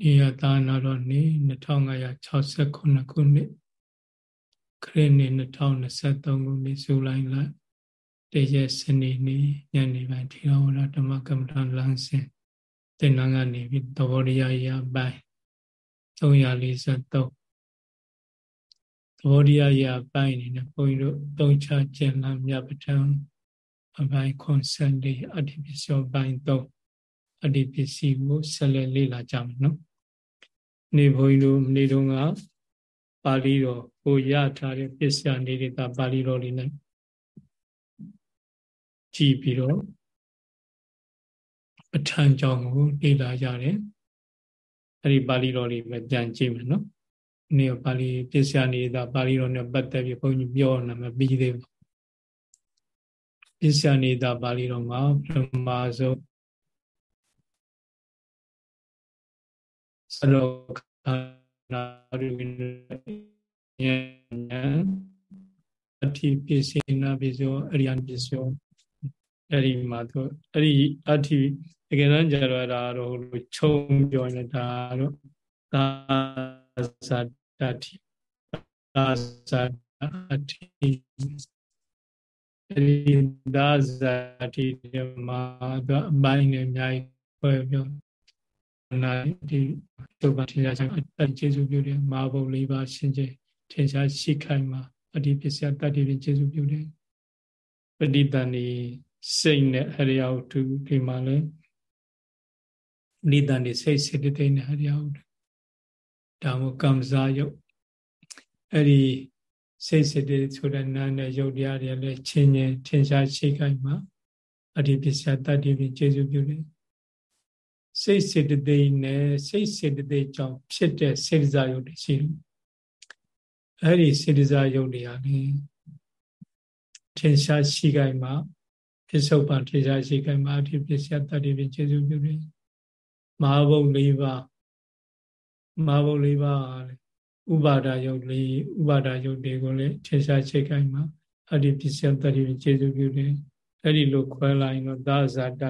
နေရသာနာတော်နေ2569ခုနှစ်ခရစ်နှစ်2023ခုနှစ်ဇူလိုင်လတရက်စနေနေ့ညနေပိုင်းထေရဝါဒဓမ္မကမ္မဋ္ဌာန်းလမ်းစဉ်သင်္นานကနေပြီးသဘောတရားရပိုင်း343သဘောတရားရပိုင်းနေနဲ့ဘုန်းကြီးတို့သုံးချကျင်လာမြတ်ပဋ္ဌာန်းအပိုင်း54အတ္တိပစ္စောပိုင်း3 အတ္တိပစ္စည်းကိုဆက်လက်လေ့လာကြမယ်နော်နေဘုန်းကြီးတို့နေ့တုန်းကပါဠိတော်ကိုရထားတဲ့ပစ္စယနေတာပါဠိတော်လေးနဲ့ကြည်ပြီးတော့အထံကြောင့်ကိုလေ့လာကြတယ်အဲ့ဒီပါဠိတော်လေးပဲပြန်ကြည့်မယ်နော်နေ့ပါဠိပစ္စယနေတာပါဠိတော်နဲ့ပတ်သက်ပြီးဘုန်းကြီးပြောနေမှာပြီးသေးပါပစ္စယနေတာပါဠိတော်မှာပထမဆုံး စလောခနာရုဝိဉာဏအထိပစ္စေနာပစ္စောအရိယပစ္စောအဲ့ဒီမှာသူအဲ့ဒီအထိတကယ်တမ်းကျတော့ဒါတော့ခြုံပြောနေတာတော့သာသတ္တိသာသတ္တိအဲ့ဒီသာသတ္တိမှာသူအပိုင်းနဲ့အများကြီးပြောပြော နာဒီသုဘထင်ရှားခြင်းအကျေစုပြုတယ်မာဘုံ၄ပါးရှင်းခြင်းထင်ရှားရှိခိုင်မှာအဒီပစ္စယတတ္တိဖြင့်ကျေစုပြုတယ်ပဋိသန္ဓေစိတ်နဲ့အရိယဝတ္ထုဒီမှာလဲပဋိသန္ဓေစိတ်စေတသိက်နဲ့အရိယဝတ္ထုဒါမှကမ္မဇာယုတ်အဲ့ဒီစိတ်စေတသိက်ဆိုတဲ့နာနဲ့ယုတ်တရားတွေလည်းချင်းချင်းထင်ရှားရှိခိုင်မှာအဒီပစ္စယတတ္တိဖြင့်ကျေစုပြုတယ် စိတ်စေတသိက်နဲ့စိတ်စေတသိက်ကြောင့်ဖြစ်တဲ့စေတစားယုတ်တွေရှိတယ်။အဲ့ဒီစေတစားယုတ်တွေဟာလေထင်ရှားရှိခိုင်မှာပစ္စုပန်ထင်ရှားရှိခိုင်မှာဒီပစ္စယတတ္တိဖြင့်ကျေစုပြုတယ်။မဟာဘုတ်၄ပါးမဟာဘုတ်၄ပါးဟာလေဥပါဒယုတ်လေးဥပါဒယုတ်တွေကိုလည်းထင်ရှားရှိခိုင်မှာအဲ့ဒီပစ္စယတတ္တိဖြင့်ကျေစုပြုတယ်။အဲ့ဒီလိုခွဲလိုက်တော့သာဇာတတ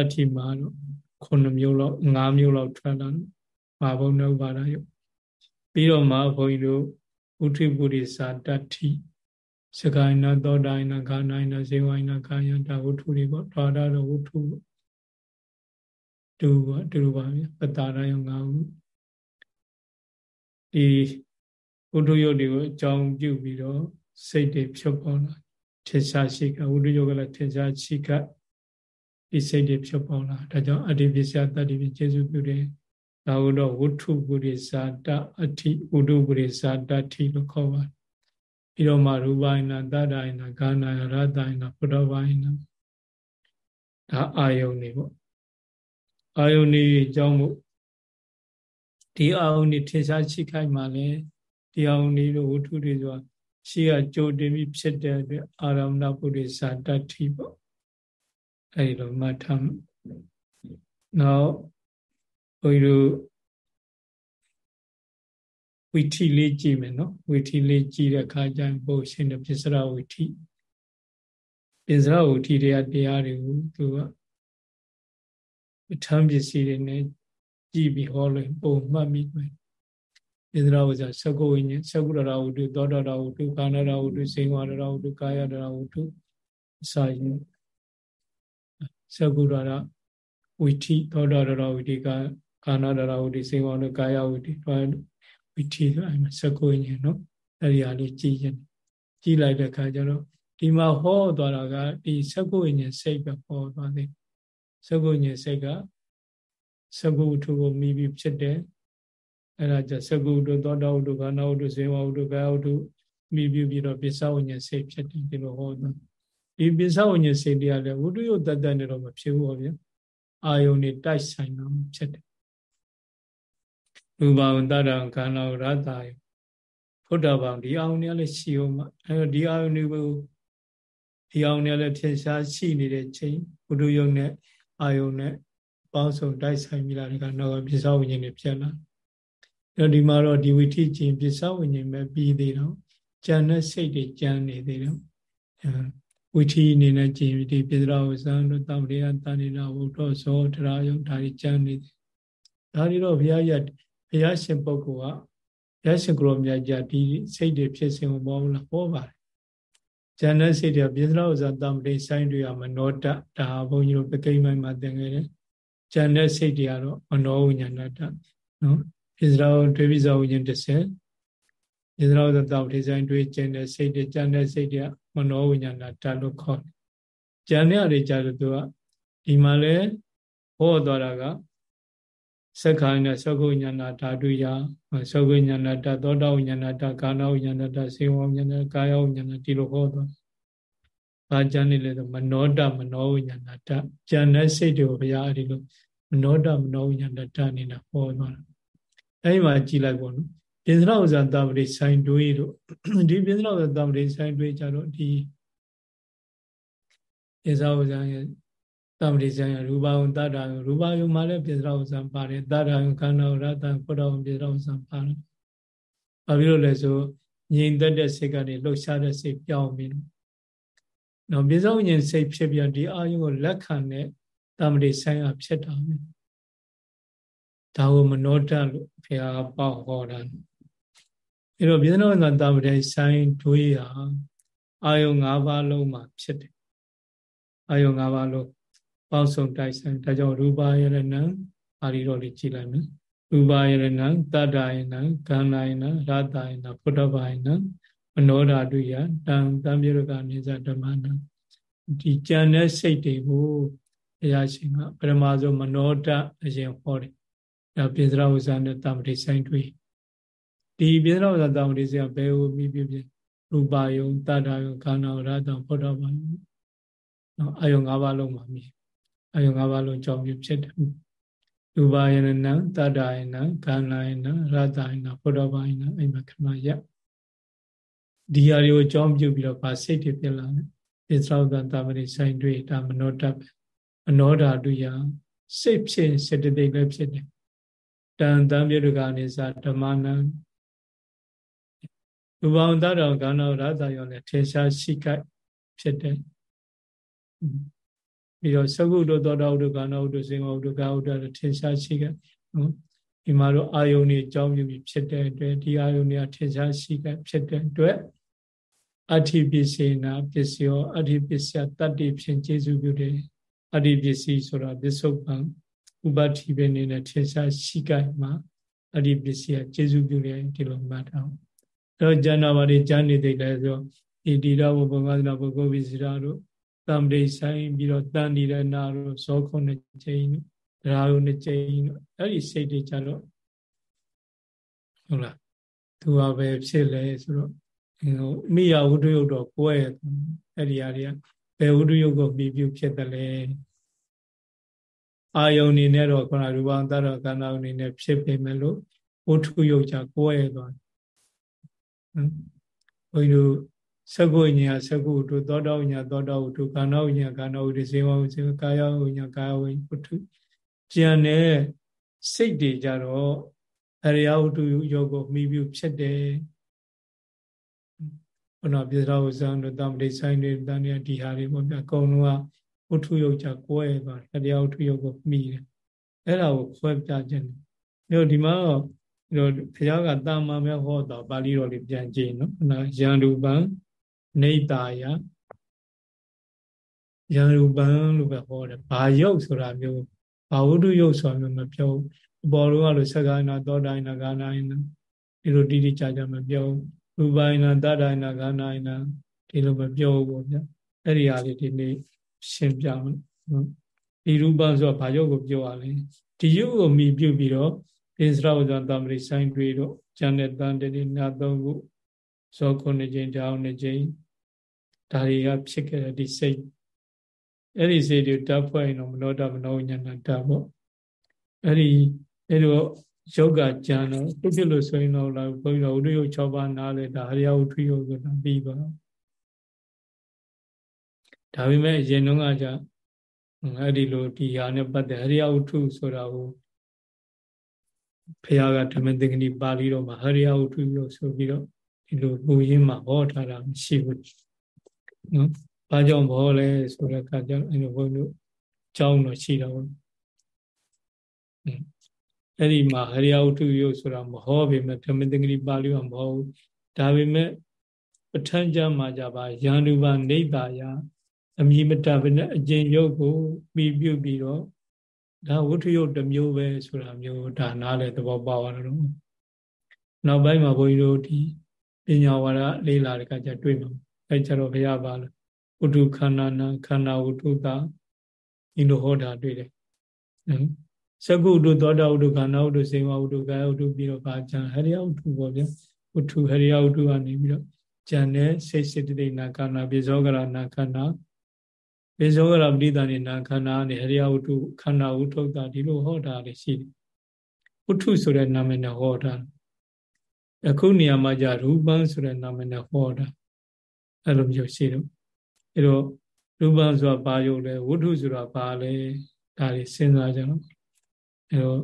တ္တိမှာတော့ 9မျိုးလောက်5မျိုးလောက်ထွက်လာမာဘုံနှုတ်ပါဒယုတ်ပြီးတော့မှဘုန်းကြီးတို့ဥထိပုရိသတတ္ထိစကိုင်းနာသောဒိုင်နာခန္ဓာနာဇေဝိုင်နာကာယတာဝုထုတွေပေါ့ဓာတာတော့ဝုထုတူပါတူပါဗျပတာရယုံ၅ခုဒီဝုထုယုတ်တွေကိုအကြောင်းပြုပြီးတော့စိတ်တွေဖြုတ်ပေါ်လာထင်ရှားရှိကဝုထုယုတ်ကလည်းထင်ရှားရှိက ဒီစိတ်တွေဖြစ်ပေါ်လာဒါကြောင့်အတ္တိပစ္စယတတ္တိပကျေစုပြုတယ်ဒါဟုတော့ဝုထုပုရိသတအဋ္ဌိဝုထုပုရိသတတ္ထိလို့ခေါ်ပါတယ်ပြီးတော့မှရူပယနာတတ္တယနာဂာနာယရတယနာဘုဒ္ဓဘာယနာဒါအာယုန်နေပေါ့အာယုန်နေအကြောင်းမို့ဒီအာယုန်နေထင်ရှားရှိခိုက်မှလည်းဒီအာယုန်နေတို့ဝုထုတွေဆိုတာရှိကကြိုတင်ပြီးဖြစ်တဲ့အတွက်အာရမဏပုရိသတတ္ထိပေါ့ အဲဒီလိုမှတ်ထားနောက်ဘုန်းကြီးတို့ဝီထီလေးကြည့်မယ်နော်ဝီထီလေးကြည့်တဲ့အခါကျရင်ဘုရှင်တဲ့ပစ္စရဝီထီပစ္စရဝီထီတွေကတရားတွေကိုသူကပဋ္ဌာန်းပစ္စည်းတွေနဲ့ကြည့်ပြီးဟောလို့ပုံမှတ်မိမယ်ပစ္စရဝိဇ္ဇသကုဝိညာဉ်သကုရရဝတ္ထုသောတရဝတ္ထုကာနရဝတ္ထုစေဝရရဝတ္ထုကာယရဝတ္ထုအစာရင် သကုရရဝိထိသောတာရဝိတိကကာနာရဝိတိစေဝနကာယဝိတိဝိထိဆိုအဲ့မှာသကုဉ္ဇဉ်နော်အဲ့ဒီဟာလေးကြည်ရင်ကြည်လိုက်တဲ့အခါကျတော့ဒီမှာဟောသွားတာကဒီသကုဉ္ဇဉ်စိတ်ပဲဟောသွားတယ်သကုဉ္ဇဉ်စိတ်ကသကုထုကိုမိပြီးဖြစ်တယ်အဲ့ဒါကြသကုထုသောတာဝတ္ထုကာနာဝတ္ထုစေဝဝတ္ထုကာယဝတ္ထုမိပြီးပြီးတော့ပစ္စဝဉ္ဇဉ်စိတ်ဖြစ်တယ်ဒီလိုဟောသွား ဒီပစ္စဝဉ္ဇစေတရားလည်းဝိတုယတတ်တတ်နဲ့တော့မဖြစ်ဘူးဟောဗျာအာယုန်တွေတိုက်ဆိုင်တာဖြစ်တယ်ရူပဝန္တရံခန္ဓာရတာယဖုဒ္ဓဘာံဒီအာယုန်တွေလည်းရှိအောင်မအဲဒီအာယုန်တွေကိုဒီအာယုန်တွေလည်းဖြစ်ရှားရှိနေတဲ့ချိန်ဝိတုယနဲ့အာယုန်နဲ့ပေါင်းစုံတိုက်ဆိုင်မိလာတဲ့ကတော့ပစ္စဝဉ္ဇတွေဖြစ်လာအဲဒီမှာတော့ဒီဝိထိချင်းပစ္စဝဉ္ဇပဲပြီးသေးတော့ဉာဏ်နဲ့စိတ်တွေဉာဏ်နေသေးတယ် ဝိထီအနေနဲ့ကြည်ဒီပိစရဝဇံတို့တမ္ပရိယတဏိနာဝုဒ္ဓဇောတရာယုံဒါကြီးကျမ်းနေတယ်ဒါတွေတော့ဘုရားရဘုရားရှင်ပုဂ္ဂိုလ်ကဘုရားရှင်ကိုရောမြတ်ကြဒီစိတ်တွေဖြစ်စဉ်ကိုပေါ်လာဟောပါတယ်ဉာဏ်နဲ့စိတ်တွေပြစ္ဆရာဥစ္စာတမ္ပတိဆိုင်တွေကမနောတဒါဘုန်းကြီးတို့ပကိမ့်မိုင်းမှာသင်ခဲ့တယ်ဉာဏ်နဲ့စိတ်တွေကတော့မနောဝိညာဏတနော်ပြစ္ဆရာဒွေပိဇာဝိညာဉ်30ပြစ္ဆရာဥစ္စာတမ္ပတိဆိုင်တွေကျင့်တဲ့စိတ်တွေဉာဏ်နဲ့စိတ်တွေက မနောဝိညာဏတလို့ခေါ်တယ်ဉာဏ်နဲ့အရေးကြလို့သူကဒီမှာလဲဟောသွားတာကသက္ခာနဲ့သကုဉာဏဓာတုယသကုဉာဏဓာသောတာဝဉာဏဓာကာနဝဉာဏဓာစေဝဉာဏကာယဝဉာဏဒီလိုဟောသွားဘာကြမ်းနေလဲဆိုမနောတမနောဝဉာဏဓာဉာဏ်နဲ့စိတ်တွေကိုဘုရားအဲဒီလိုမနောတမနောဝဉာဏဓာအနေနဲ့ဟောသွားတာအဲဒီမှာကြည်လိုက်ပေါ့နော် ပိစရဥဇာတပတိဆိုင်တွေးတို့ဒီပိစရဥဇာတပတိဆိုင်တွေးကြတော့ဒီပိစရဥဇာရဲ့တမ္ပတိဇံရူပဝံတတ္တရူပယုံမှာလည်းပိစရဝဇံပါတယ်တတ္တယုခန္ဓာရတ္တဖုဒ္ဓဝံပိစရဝဇံပါတယ်။ဘာဖြစ်လို့လဲဆိုငြိမ်သက်တဲ့စိတ်ကနေလှုပ်ရှားတဲ့စိတ်ပြောင်းပြီးတော့နော်ပိစရဝဉ္ဉ္စိတ်ဖြစ်ပြီးဒီအာယုကိုလက်ခံတဲ့တမ္ပတိဆိုင်ရဖြစ်တာပဲ။ဒါကိုမနောတလို့ဘုရားပေါ့ဟောတာ။ အဲတော့ပိစရဝဇံတမ္ပတိဆိုင်တွေးဟာအာယု၅ပါးလုံးမှာဖြစ်တယ်။အာယု၅ပါးလုံးပေါင်းစုံတိုက်ဆိုင်ဒါကြောင့်ရူပါယရဏံအာရီတော်လေးကြည်လိုက်မယ်ရူပါယရဏံတတ္တယနံကန္နာယနံရတယနံဖုဒ္ဓဘာယနံမနောဓာတုယတံတံပြေရကနေဇဓမ္မနံဒီကြံတဲ့စိတ်တွေကိုဘုရားရှင်ကပရမဇောမနောဓာအရင်ဟောတယ်ဒါပိစရဝဇ္ဇနဲ့တမ္ပတိဆိုင်တွေ့ ဒီပိစရဝဇ္ဇတမ္ပတိဆိုင်ကဘယ်ကိုမိပြပြရူပါယုံတတ္တယုံခန္ဓာရတံဖုဒ္ဓဘာယနော်အယုံ၅ပါးလုံးမှာမြည်အယုံ၅ပါးလုံးကြောင့်ပြဖြစ်တယ်ရူပါယနနံတတ္တယနံကန္နာယနံရတယနံဘုဒ္ဓဘာယနံအိမ်မှာခဏရဒီဟာတွေကိုကြောင်းပြုပြီးတော့ဗာစိတ်တွေဖြစ်လာတယ်ပိသရောဒတာမရိဆိုင်တွေဒါမနောတတ်မနောဓာတုယစိတ်ဖြစ်စေတသိက်လည်းဖြစ်တယ်တန်တံပြေတကနေစာဓမ္မနံ ရူပံတတ္တကန္နာရတယောလည်းထေရှားရှိခိုက်ဖြစ်တယ်ပြီးတော့သကုတ္တသောတာဥဒ္ဒကနာဥဒ္ဒစေဝဥဒ္ဒကာဥဒ္ဒထင်ရှားရှိကနော်ဒီမှာတော့အာယုန်တွေအကြောင်းပြုပြီးဖြစ်တဲ့အတွက်ဒီအာယုန်တွေကထင်ရှားရှိကဖြစ်တဲ့အတွက်အဋ္ဌိပစ္စေနာပစ္စယောအဋ္ဌိပစ္စယတတ္တိဖြင့်ကျေစုပြုတယ်အဋ္ဌိပစ္စည်းဆိုတာပစ္စုပန်ဥပတိပဲနေနဲ့ထင်ရှားရှိကမှာအဋ္ဌိပစ္စည်းကကျေစုပြုတယ်ဒီလိုမှတ်ထားအောင် တော့ဉာဏ်နာပါတွေဉာဏ်နေသိတယ်ဆိုဣတိရဝဘုံကသနာပုဂ္ဂိုလ်ဝိဇ္ဇရာတို့တံပရိဆိုင်ပြီးတော့တန်နေတဲ့နာတို့ဇောခုနှစ်ကြိမ်ဒရာတို့နှစ်ကြိမ်အဲ့ဒီစိတ်တွေကြတော့ဟုတ်လားသူကပဲဖြစ်လဲဆိုတော့ဟိုမိယဝုဒ္ဓယုတ်တော့ကိုယ်ရဲ့အဲ့ဒီအရာတွေကဘယ်ဝုဒ္ဓယုတ်ကိုပြီးပြုဖြစ်တယ်လဲအာယုန်နေနဲ့တော့ခုနရူပံတရကန္နာအနေနဲ့ဖြစ်ပေမဲ့လို့ဝုထုယုတ်ကြကိုယ်ရဲ့သွားဟမ် ဘုန်းကြီးတို့သကုဉ္ညာသကုတုသောတာဉ္ညာသောတာဝတ္ထုကာဏဉ္ညာကာဏဝတ္ထုစေဝဉ္ညာကာယဉ္ညာကာယဝတ္ထုကျန်တဲ့စိတ်တွေကြတော့အရိယဝတ္ထုယောကိုမိပြုဖြစ်တယ်ဘုနာပြစ္ဆာဝဇံတို့တမ္ပတိဆိုင်တွေတန်ရဒီဟာတွေပေါ့ဗျာအကုန်လုံးကဝတ္ထုယောကြကိုယ်ရပါအရိယဝတ္ထုယောကိုမိတယ်အဲ့ဒါကိုခွဲပြခြင်းတယ်ဒီမှာတော့ ဒီဘုရားကတာမန်မဲ့ဟောတော့ပါဠိတော်လေးပြန်ကြည့်နော်ရန်ရူပံနေတာယယံရူပံလို့ပဲဟောတယ်ဘာယုတ်ဆိုတာမျိုးဘာဝုဒ္ဓယုတ်ဆိုတာမျိုးမပြောအပေါ်တော့လို့သက္ကာနာသောတာယနာဂာနာယနာဒီလိုတိတိကျကျမပြောရူပယနာတတ္တယနာဂာနာယနာဒီလိုမပြောဘူးဗျအဲ့ဒီဟာလေးဒီနေ့ရှင်းပြမယ်နော်ဒီရူပံဆိုတာဘာယုတ်ကိုပြောရလဲဒီယုတ်ကိုမိပြုပြီးတော့ ပိစရဝဇံတမရိဆိုင်တွေတော့ဉာဏ်နဲ့တန်တည်းနာသုံးခုဇောခုနှစ်ကြိမ်တောင်းနှစ်ကြိမ်ဒါတွေကဖြစ်ခဲ့တဲ့ဒီစိတ်အဲ့ဒီစိတ်တွေတပ်ဖွဲ့ရင်တော့မနောတမနောဉာဏတပေါ့အဲ့ဒီအဲ့လိုယောဂကြံတော့ဖြစ်ဖြစ်လို့ဆိုရင်တော့လာဘုန်းကြီးတို့ဥဒယုတ်6ပါးနားလဲဒါဟရိယဝထွေယုတ်ဆိုတာပြီးပါဒါပေမဲ့အရင်တုန်းကじゃအဲ့ဒီလိုဒီဟာနဲ့ပတ်သက်ဟရိယဝထုဆိုတာကို ဖះကဓမ္မသင်္ကတိပါဠိတော်မှာဟရိယဝထုလို့ဆိုပြီးတော့ဒီလိုပူရင်းမှာဟောထားတာမရှိဘူးနော်။ဘာကြောင့်ဘောလဲဆိုတဲ့အခါကျတော့အဲ့လိုဘုန်းကြီးတို့ကြောင်းတော့ရှိတော့ဘူးအဲ့ဒီမှာဟရိယဝတ္ထုယုတ်ဆိုတာမဟောပေမဲ့ဓမ္မသင်္ကတိပါဠိမှာမဟုတ်ဒါပေမဲ့ပဋ္ဌာန်းကျမ်းမှာကြပါယန္တုပါနေတာယအမိမတဘနဲ့အကျင့်ယုတ်ကိုပြီးပြုပြီးတော့ ဒါဝတ္ထုယုတ်တစ်မျိုးပဲဆိုတာမျိုးဒါနားလေသဘောပေါက်ရတော့နောက်ပိုင်းမှာဘုန်းကြီးတို့ဒီပညာဝါဒလေးလာတဲ့အခါကျတွေ့မှာအဲကျတော့ဘုရားပါလို့ဝတ္ထုခန္ဓာနာခန္ဓာဝတ္ထုတာဒီလိုဟောတာတွေ့တယ်နော်သကုတ္တသောတာဝတ္ထုခန္ဓာဝတ္ထုစေဝဝတ္ထုကာယဝတ္ထုပြီးတော့ဘာကြံဟရိယဝတ္ထုပေါ့ဗျာဝတ္ထုဟရိယဝတ္ထုကနေပြီးတော့ကြံတဲ့စိတ်စိတ္တိနာခန္ဓာပိဇောကရနာခန္ဓာ ပိဇောကရပဋိသန္ဓေနာခန္ဓာနဲ့ဟရိယဝတ္ထုခန္ဓာဝတ္ထုတာဒီလိုဟောတာလေးရှိတယ်ဝတ္ထုဆိုတဲ့နာမည်နဲ့ဟောတာအခုနေရာမှာじゃရူပံဆိုတဲ့နာမည်နဲ့ဟောတာအဲ့လိုမျိုးရှိတော့အဲ့တော့ရူပံဆိုတာဘာယုတ်လဲဝတ္ထုဆိုတာဘာလဲဒါတွေစဉ်းစားကြတော့အဲ့တော့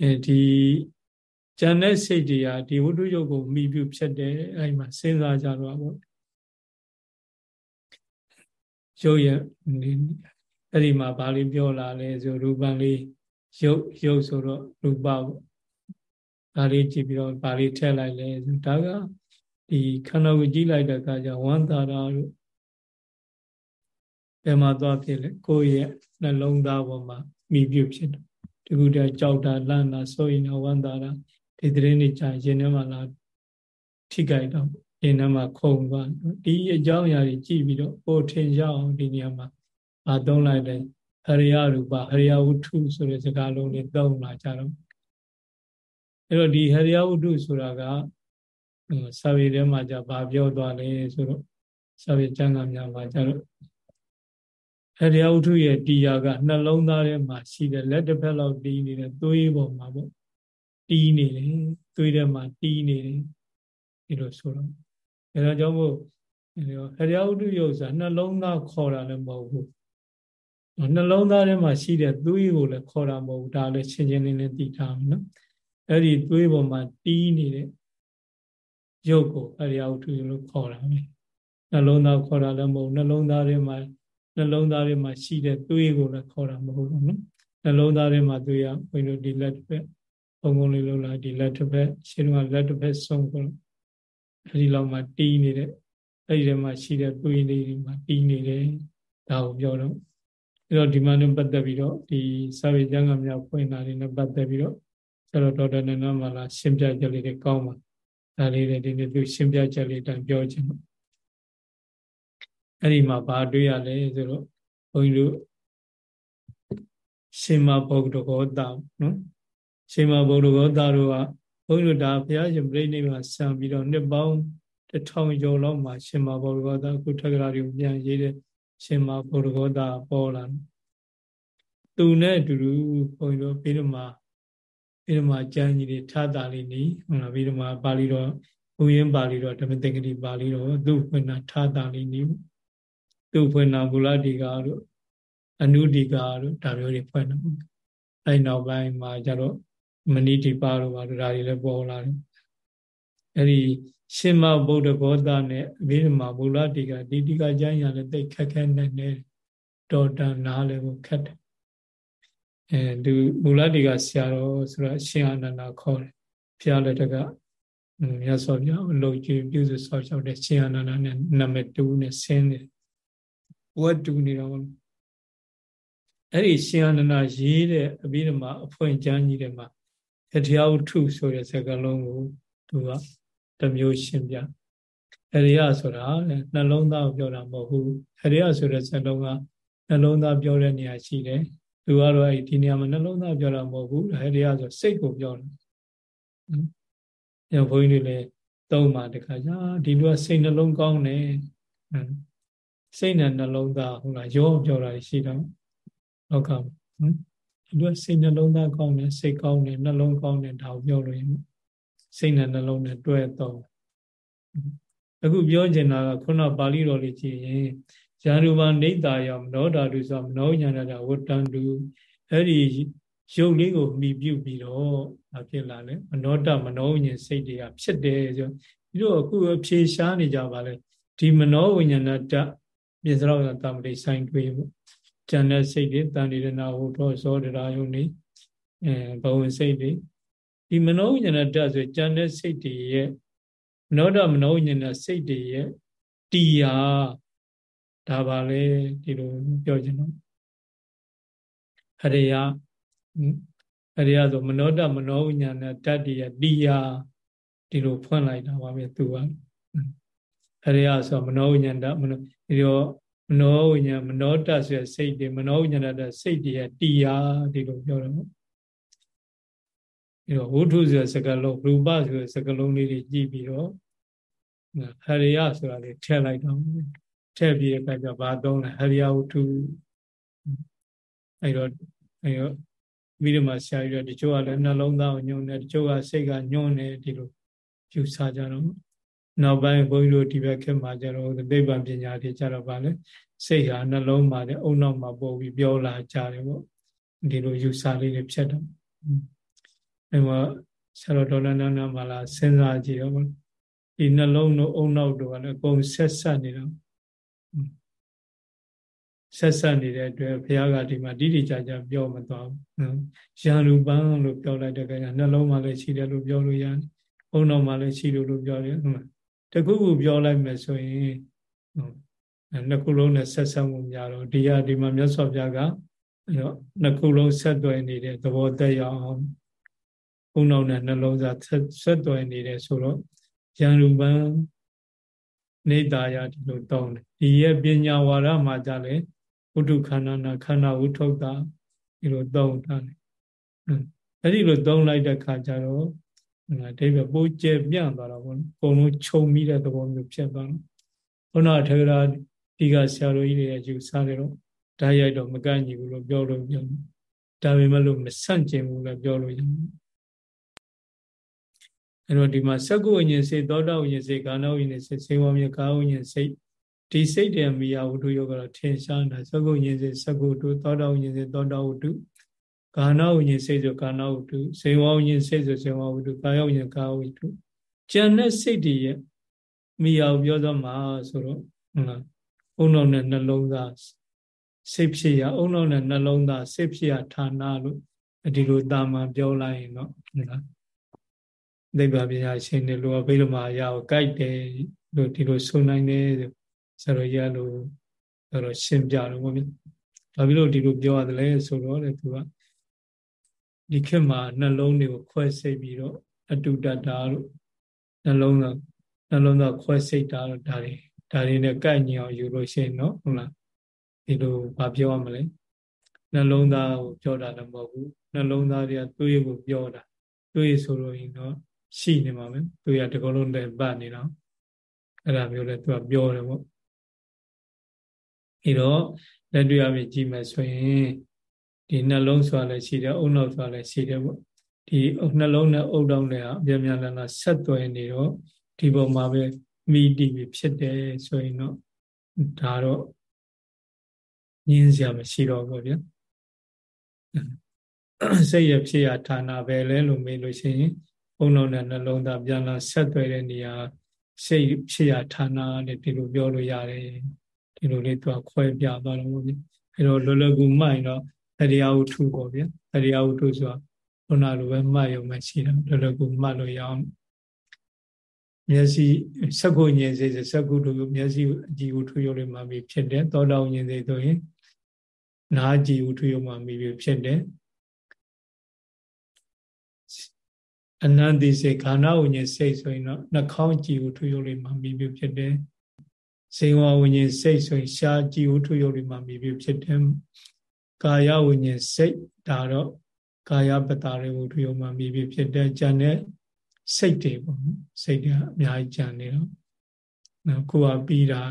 အဲဒီဉာဏ်နဲ့စိတ်တွေကဒီဝတ္ထုယုတ်ကိုမိပြုဖြစ်တယ်အဲ့ဒီမှာစဉ်းစားကြတော့ပေါ့ ရုပ်ရအဲ့ဒီမှာဘာလေးပြောလာလဲဆိုရူပံလေးရုပ်ရုပ်ဆိုတော့ရူပပေါ့ဒါလေးကြည့်ပြီးတော့ဘာလေးထည့်လိုက်လဲဆိုဒါကဒီခန္ဓာကိုကြည့်လိုက်တဲ့အခါကျဝန္တာရာတို့ဘယ်မှာသွားဖြစ်လဲကိုယ့်ရဲ့နှလုံးသားပေါ်မှာမိပြုဖြစ်တယ်တခုတည်းကြောက်တာလန့်တာဆိုရင်ဝန္တာရာဒီသတင်းတွေကြာရင်ထဲမှာလာထိကြိုက်တော့ ရင်ထဲမှာခုံသွားဒီအကြောင်းအရာတွေကြည့်ပြီးတော့ပိုထင်ရအောင်ဒီနေရာမှာမသုံးလိုက်တယ်ဟရိယရူပဟရိယဝတ္ထုဆိုတဲ့စကားလုံးတွေသုံးလာကြတော့အဲ့တော့ဒီဟရိယဝတ္ထုဆိုတာကစာပေထဲမှာじゃဘာပြောသွားလဲဆိုတော့စာပေကျမ်းဂန်များမှာကြတော့ဟရိယဝတ္ထုရဲ့တရားကနှလုံးသားထဲမှာရှိတဲ့လက်တစ်ဖက်လောက်တီးနေတဲ့သွေးပေါ်မှာပေါ့တီးနေတယ်သွေးထဲမှာတီးနေတယ်ဒီလိုဆိုတော့ အဲဒါကြောင့်မို့ဟရိယဝတ္ထုယုတ်စာနှလုံးသားခေါ်တာလည်းမဟုတ်ဘူးနှလုံးသားထဲမှာရှိတဲ့သွေးကိုလည်းခေါ်တာမဟုတ်ဘူးဒါလည်းရှင်းရှင်းလင်းလင်းသိထားမယ်နော်အဲ့ဒီသွေးပေါ်မှာတီးနေတဲ့ရုပ်ကိုအရိယဝတ္ထုလို့ခေါ်တာပဲနှလုံးသားခေါ်တာလည်းမဟုတ်နှလုံးသားထဲမှာနှလုံးသားထဲမှာရှိတဲ့သွေးကိုလည်းခေါ်တာမဟုတ်ဘူးနော်နှလုံးသားထဲမှာသွေးရဘုန်းကြီးတို့ဒီလက်တစ်ဖက်ဘုံဘုံလေးလုံးလာဒီလက်တစ်ဖက်ရှင်းကလက်တစ်ဖက်ဆုံးကုန် အဲဒီလောက်မှတီးနေတဲ့အဲ့ဒီထဲမှာရှိတဲ့သွေးလေးတွေမှာတီးနေတယ်ဒါကိုပြောတော့အဲ့တော့ဒီမှာနဲ့ပတ်သက်ပြီးတော့ဒီစာပေကျမ်းဂန်များဖွင့်တာတွေနဲ့ပတ်သက်ပြီးတော့ဆရာတော်ဒေါက်တာနန္ဒမလာရှင်းပြချက်လေးတွေကောင်းပါဒါလေးတွေဒီနေ့သူရှင်းပြချက်လေးတိုင်ပြောခြင်းအဲ့ဒီမှာဘာတွေ့ရလဲဆိုတော့ဘုန်းကြီးတို့ရှင်မဘုဒ္ဓဂောတာနော်ရှင်မဘုဒ္ဓဂောတာတို့က ဘုန်းကြီးတို့ဒါဘုရားရှင်ပြိဋိမှာဆံပြီးတော့နှစ်ပေါင်းတစ်ထောင်ကျော်လောက်မှာရှင်မဘုဒ္ဓဂောတာအခုထက္ကရာတွေကိုပြန်ရေးတဲ့ရှင်မဘုဒ္ဓဂောတာပေါ်လာသူနဲ့အတူတူဘုန်းကြီးတို့ပြီးတော့မှပြီးတော့မှကျမ်းကြီးတွေထားတာလေးနေဟုတ်လားပြီးတော့မှပါဠိတော်ဘုရင်ပါဠိတော်ဓမ္မသင်္ကတိပါဠိတော်သူ့ဖွင့်တာထားတာလေးနေသူ့ဖွင့်တာမူလဒီကာတို့အနုဒီကာတို့ဒါမျိုးတွေဖွင့်တာအဲနောက်ပိုင်းမှာကျတော့ မဏိတိပါတို့ပါတို့ဒါတွေလည်းပေါ်လာတယ်အဲ့ဒီရှင်မဗုဒ္ဓဘောဓနဲ့အဘိဓမ္မာမူလတိကာဒီတိကာကျမ်းရလည်းတိတ်ခက်ခဲနေနေတော်တန်နားလည်းကိုခက်တယ်အဲသူမူလတိကဆရာတော်ဆိုတော့ရှင်အာနန္ဒာခေါ်တယ်ဖျားလက်တကမြတ်စွာဘုရားအလုံးကြီးပြုစုဆောက်ရှောက်တဲ့ရှင်အာနန္ဒာနဲ့နမတူနဲ့ဆင်းနေဝတ်တူနေတော့အဲ့ဒီရှင်အာနန္ဒာရေးတဲ့အဘိဓမ္မာအဖွင့်ကျမ်းကြီးတွေမှာ တရားဥထုဆိုတဲ့စကားလုံးကိုသူကတမျိုးရှင်းပြအရိယဆိုတာနှလုံးသားကိုပြောတာမဟုတ်ဘူးအရိယဆိုတဲ့စကားလုံးကနှလုံးသားပြောတဲ့နေရာရှိတယ်သူကတော့အဲ့ဒီနေရာမှာနှလုံးသားပြောတာမဟုတ်ဘူးဟဲ့တရားဆိုစိတ်ကိုပြောတယ်။အဲဘုန်းကြီးတွေလည်းသုံးပါတခါကြာဒီလူကစိတ်နှလုံးကောင်းတယ်။စိတ်နဲ့နှလုံးသားဟုတ်လားရောပြောတာရှိတော့လောကနော် ဒီလူကစိတ်နှလုံးသားကောင်းတယ်စိတ်ကောင်းတယ်နှလုံးကောင်းတယ်ဒါကိုပြောလို့ရင်စိတ်နဲ့နှလုံးနဲ့တွဲတော့အခုပြောချင်တာကခုနပါဠိတော်လေးကြည့်ရင်ဇာနုပါနေတာယမနောဓာတုဆိုမနောညာတာဝတ္တန္တုအဲ့ဒီရုပ်လေးကိုမိပြုပြီးတော့မဖြစ်လာလဲမနောတမနောဝိညာဉ်စိတ်တွေကဖြစ်တယ်ဆိုပြီးတော့အခုဖြေရှားနေကြပါလေဒီမနောဝိညာဏတပြစ္ဆရောတမတိဆိုင်တွေပေါ့ ဉာဏ်တဲ့စိတ်တွေတန်ဒီရနာဟုသောသောတရားယုန်နေအဲဘဝင်စိတ်တွေဒီမနောဝိညာဏဓာတ်ဆိုကြံတဲ့စိတ်တွေရဲ့မနောဓာမနောဝိညာဏစိတ်တွေရဲ့တရားဒါပါလေဒီလိုပြောချင်တော့ဟရိယဟရိယဆိုမနောဓာမနောဝိညာဏဓာတ်တွေရဲ့တရားဒီလိုဖွင့်လိုက်တာပါပဲသူကဟရိယဆိုမနောဝိညာဏမနောဒီတော့ မနောဝိညာမနောတဆိုတဲ့စိတ်တွေမနောဝိညာဏတစိတ်တွေရဲ့တရားဒီလိုပြောတော့ဒီတော့ဝုထုဆိုတဲ့စကားလုံးရူပဆိုတဲ့စကားလုံးလေးတွေကြည့်ပြီးတော့ဟရိယဆိုတာလေးထည့်လိုက်တော့ထည့်ပြီးတဲ့အခါကျဘာသုံးလဲဟရိယဝုထုအဲ့တော့အဲ့တော့ပြီးတော့မှဆရာကြီးတို့တချို့ကလည်းနှလုံးသားကိုညွှန်းတယ်တချို့ကစိတ်ကညွှန်းတယ်ဒီလိုယူဆကြတော့ နောက်ပိုင်းဘုန်းကြီးတို့ဒီဘက်ခေတ်မှာကျတော့သိပ္ပံပညာတွေကျတော့ဗာလဲစိတ်ဟာနှလုံးမှာတဲ့အုံနောက်မှာပို့ပြီးပြောလာကြတယ်ပေါ့ဒီလိုယူဆလေးတွေဖြစ်တော့အဲမှာဆရာတော်ဒေါ်လာနာနာမလာစဉ်းစားကြည့်တော့ဒီနှလုံးတို့အုံနောက်တို့ကလည်းအကုန်ဆက်ဆက်နေတော့ဆက်ဆက်နေတဲ့အတွက်ဘုရားကဒီမှာတိတိကျကျပြောမသွားဘူး။ရန်ရူပံလို့ပြောလိုက်တဲ့ကနှလုံးမှာလည်းရှိတယ်လို့ပြောလို့ရတယ်။အုံနောက်မှာလည်းရှိလို့လို့ပြောတယ်ဟုတ်လား တခုခုပြောလိုက်မယ်ဆိုရင်နှစ်ခုလုံးနဲ့ဆက်ဆက်မှုများတော့ဒီဟာဒီမှာမြတ်စွာဘုရားကနှစ်ခုလုံးဆက်သွယ်နေတဲ့သဘောတက်ရအောင်ဘုံတော်နဲ့နှလုံးသားဆက်သွယ်နေတယ်ဆိုတော့ယံရူပံနေတာယဒီလိုတောင်းတယ်ဒီရဲ့ပညာဝါဒမှာကြလဲဝိတုခန္ဓာနာခန္ဓာဝုထုတ်တာဒီလိုတောင်းတာတယ်အဲ့ဒီလိုတောင်းလိုက်တဲ့ခါကျတော့ အဓိပ္ပာယ်ပိုးကျပြန့်သွားတော့ဘုန်းအကုန်လုံးခြုံမိတဲ့သဘောမျိုးဖြစ်သွားတော့ဘုနာထေရဒီကဆရာတော်ကြီးတွေယူဆတယ်တော့ဓာတ်ရိုက်တော့မကန့်ညီဘူးလို့ပြောလို့ပြောဒါပေမဲ့လို့မဆန့်ကျင်ဘူးလည်းပြောလို့ရတယ်အဲ့တော့ဒီမှာစက္ကုဝိညာဉ်စိတ်သောတာဝိညာဉ်စိတ်ကာနဝိညာဉ်စိတ်စေဝမြေကာဝိညာဉ်စိတ်ဒီစိတ်တယ်မိယာဝတ္ထုယောကတော့ထင်ရှားတာစက္ကုဝိညာဉ်စိတ်စက္ကုတုသောတာဝိညာဉ်စိတ်သောတာဝတ္ထု ကာဏဝိညာဉ်စိတ်ဆိုကာဏဝတ္ထုဇေဝဝိညာဉ်စိတ်ဆိုဇေဝဝတ္ထုကာယဝိညာဉ်ကာဝတ္ထုကျန်တဲ့စိတ်တွေရဲ့မိယာကိုပြောသွားမှာဆိုတော့ဟုတ်လားအုံနောက်နဲ့နှလုံးသားစိတ်ဖြစ်ရအုံနောက်နဲ့နှလုံးသားစိတ်ဖြစ်ရဌာနလို့ဒီလိုတာမန်ပြောလိုက်ရင်တော့ဟုတ်လားသိပ္ပံပညာရှင်တွေလိုဘိဓမာအရာကိုကြိုက်တယ်လို့ဒီလိုဆိုနိုင်တယ်ဆိုတော့ရလို့တော့ရှင်းပြတော့ဗောဗျာဘာဖြစ်လို့ဒီလိုပြောရတယ်လဲဆိုတော့လေသူက ဒီခေတ်မှာနှလုံးတွေကိုခွဲစိတ်ပြီးတော့အတုတတာလို့နှလုံးသားနှလုံးသားခွဲစိတ်တာလို့ဒါတွေဒါတွေနဲ့ကိုက်ညီအောင်ယူလို့ရှိရင်နော်ဟုတ်လားဒီလိုဘာပြောရမလဲနှလုံးသားကိုပြောတာလည်းမဟုတ်ဘူးနှလုံးသားတွေကသွေးကိုပြောတာသွေးဆိုလို့ရင်တော့ရှိနေမှာပဲသွေးကတကလုံးနဲ့ပတ်နေတော့အဲ့ဒါမျိုးလဲသူကပြောတယ်ပေါ့အဲတော့လက်တွေ့အမြင်ကြည့်မယ်ဆိုရင် ဒီနှလုံးဆိုတာလည်းရှိတယ်အုံနောက်ဆိုတာလည်းရှိတယ်ပေါ့ဒီနှလုံးနဲ့အုတ်တောင်းတွေကအပြင်းများလာဆက်သွယ်နေတော့ဒီပုံမှာပဲမိတိပြီဖြစ်တယ်ဆိုရင်တော့ဒါတော့ညင်းစရာမရှိတော့ဘူးဗျာစိတ်ရဖြစ်ရဌာနပဲလဲလို့မေးလို့ရှိရင်ဘုံလုံးနဲ့နှလုံးသားပြန်လာဆက်သွယ်တဲ့နေရာစိတ်ဖြစ်ရဌာနနဲ့ဒီလိုပြောလို့ရတယ်ဒီလိုလေးသူကခွဲပြသွားတော့ဗျာအဲတော့လောလောကူမှိုင်တော့ တရားဥထုပေါ့ဗျာတရားဥထုဆိုတာခုနလိုပဲမှတ်ရုံပဲရှိတယ်လောလောကူမှတ်လို့ရအောင်မျက်စိစက္ကုညင်စေစက္ကုတို့မျက်စိအကြည့်ဥထုရုပ်လေးမှပြီးဖြစ်တယ်သောတောညင်စေဆိုရင်နာကြည့်ဥထုရုပ်မှပြီးဖြစ်တယ်အနန္တိစေခန္ဓာဝိညာဉ်စိတ်ဆိုရင်တော့နှာခေါင်းကြည်ဥထုရုပ်လေးမှပြီးဖြစ်တယ်ဇေဝဝိညာဉ်စိတ်ဆိုရင်ရှားကြည်ဥထုရုပ်လေးမှပြီးဖြစ်တယ် ကာယဝိညာဉ်စိတ်ဒါတော့ကာယပတာရေဝတ္ထုယောမှာမိပြီးဖြစ်တဲ့ကြံတဲ့စိတ်တွေပေါ့နော်စိတ်တွေအများကြီးကြံနေတော့နော်ကိုကပြီးတာ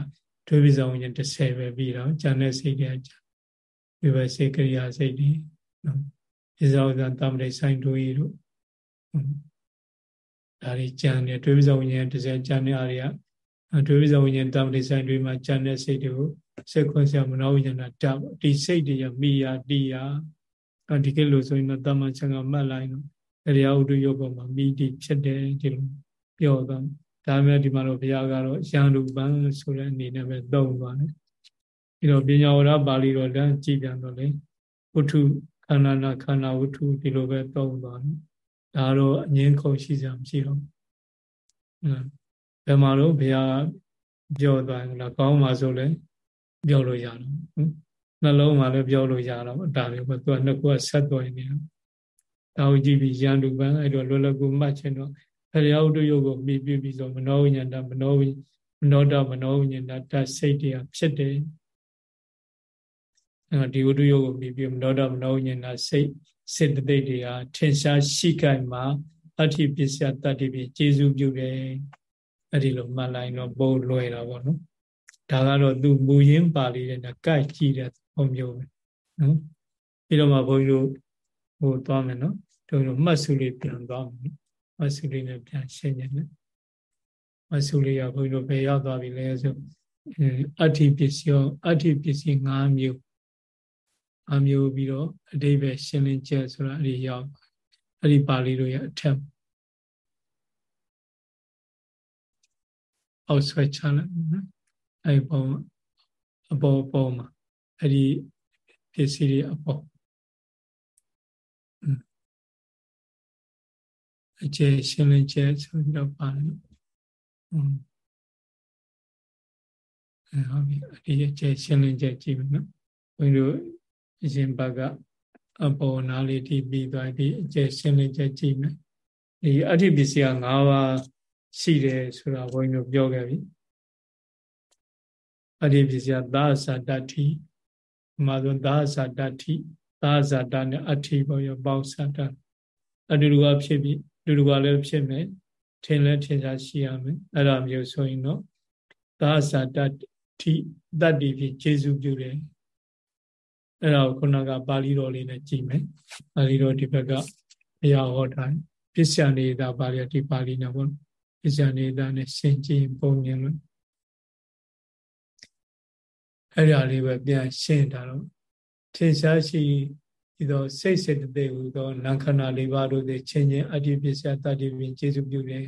ဒွေပဇောဝိညာဉ်30ပဲပြီးတော့ကြံတဲ့စိတ်တွေကြံဒီပဲစေကရိယာစိတ်တွေနော်ပဇောဇံတမ္ပရိဆိုင်တို့ဤတို့ဒါတွေကြံနေဒွေပဇောဝိညာဉ်30ကြံတဲ့အားတွေကဒွေပဇောဝိညာဉ်တမ္ပရိဆိုင်တွေမှာကြံတဲ့စိတ်တွေကို စိတ်ခွန်ဆရာမနောဝိညာဏတဒီစိတ်တွေရမိယာတိယာဒီကိလို့ဆိုရင်တော့တမန်ချံကမှတ်လိုက်တော့တရားဥဒုယောပေါ်မှာမိတိဖြစ်တယ်ဒီလိုပြောတော့ဒါမှဒီမှာတော့ဘုရားကတော့ရန်လူပန်းဆိုတဲ့အနေနဲ့ပဲသုံးသွားတယ်ပြီးတော့ပညာဝရပါဠိတော်တန်းကြည်ပြန်တော့လေဥထုခန္ဓာနာခန္ဓာဝတ္ထုဒီလိုပဲသုံးသွားတယ်ဒါတော့အငင်းခုန်ရှိစရာမရှိတော့ဘယ်မှာတော့ဘုရားပြောသွားရင်လားကောင်းပါဆိုလဲ ပြောလို့ရတော့နှလုံးမှာလည်းပြောလို့ရတော့ဒါမျိုးပဲသူကနှစ်ခုကဆက်သွယ်နေတာဒါကိုကြည့်ပြီးရန်သူပန်းအဲ့တော့လွယ်လွယ်ကူမှတ်ချင်တော့ဖရာဥဒ္ဓယုတ်ကိုမိပြပြီးဆိုမနောဝိညာဏမနောဝိမနောတမနောဝိညာဏတစိတ်တရားဖြစ်တယ်အဲဒီဝတ္ထုယုတ်ကိုမိပြမနောတမနောဝိညာဏစိတ်စေတသိက်တွေဟာထင်ရှားရှိခိုင်မှာအဋ္ဌိပစ္စယတတ္တိပိကျေစုပြုတယ်အဲ့ဒီလိုမှတ်လိုက်တော့ပုံလွယ်တာပေါ့နော် ဒါကတော့သူမူရင်းပါဠိနဲ့ကတ်ကြည့်တဲ့ပုံမျိုးပဲနော်ပြီးတော့မှဘုန်းကြီးတို့ဟိုသွားမယ်နော်တို့တို့မှတ်စုလေးပြန်သွားမယ်မှတ်စုလေးနဲ့ပြန်ရှင်းနေတယ်မှတ်စုလေးကဘုန်းကြီးတို့ဘယ်ရောက်သွားပြီလဲဆိုအဋ္ဌိပစ္စယောအဋ္ဌိပစ္စည်း၅မျိုးအမျိုးပြီးတော့အတိပဲရှင်းလင်းချက်ဆိုတာအဲ့ဒီရောက်အဲ့ဒီပါဠိတို့ရဲ့အထက်အောက်ဆွဲချလိုက်နော် အဲ့ပုံအပေါ်ပေါ်မှာအဲ့ဒီပစ္စည်းတွေအပေါ်အကျယ်ရှင်းလင်းချက်ဆိုပြီးတော့ပါတယ်อืมဟုတ်ပြီအဒီအကျယ်ရှင်းလင်းချက်ကြည့်မယ်နော်ဘုန်းကြီးတို့အရှင်ဘကအပေါ်နာလေးထိပြီးသွားပြီးအကျယ်ရှင်းလင်းချက်ကြည့်မယ်ဒီအဋ္ဌိပစ္စည်းက၅ပါးရှိတယ်ဆိုတာဘုန်းကြီးတို့ပြောခဲ့ပြီ အဋ္ဌိပစ္စည်းကသာသတ္တိမှာဆိုသာသတ္တိသာဇာတနဲ့အဋ္ဌိဘောရောပေါင်းစတာအတူတူကဖြစ်ပြီးအတူတူကလည်းဖြစ်မယ်ထင်လဲထင်ရှားရှိရမယ်အဲ့ဒါမျိုးဆိုရင်တော့သာဇာတတိတတ္တိဖြစ်ခြေစုပြုတယ်အဲ့ဒါကိုခုနကပါဠိတော်လေးနဲ့ကြည့်မယ်ပါဠိတော်ဒီဘက်ကဘုရားဟောတာပစ္စယနေတာပါဠိဒီပါဠိနဲ့ပေါ့ပစ္စယနေတာနဲ့ရှင်းကြည့်ပုံမြင်လို့ အဲ့ဒါလေးပဲပြန်ရှင်းတာတော့ထင်ရှားရှိဒီတော့စိတ်စေတသိက်ဟူသောနံခဏလေးပါးတို့သည်ချင်းချင်းအတ္တိပစ္စယတတ္တိပင်ကျေစုပြုတယ်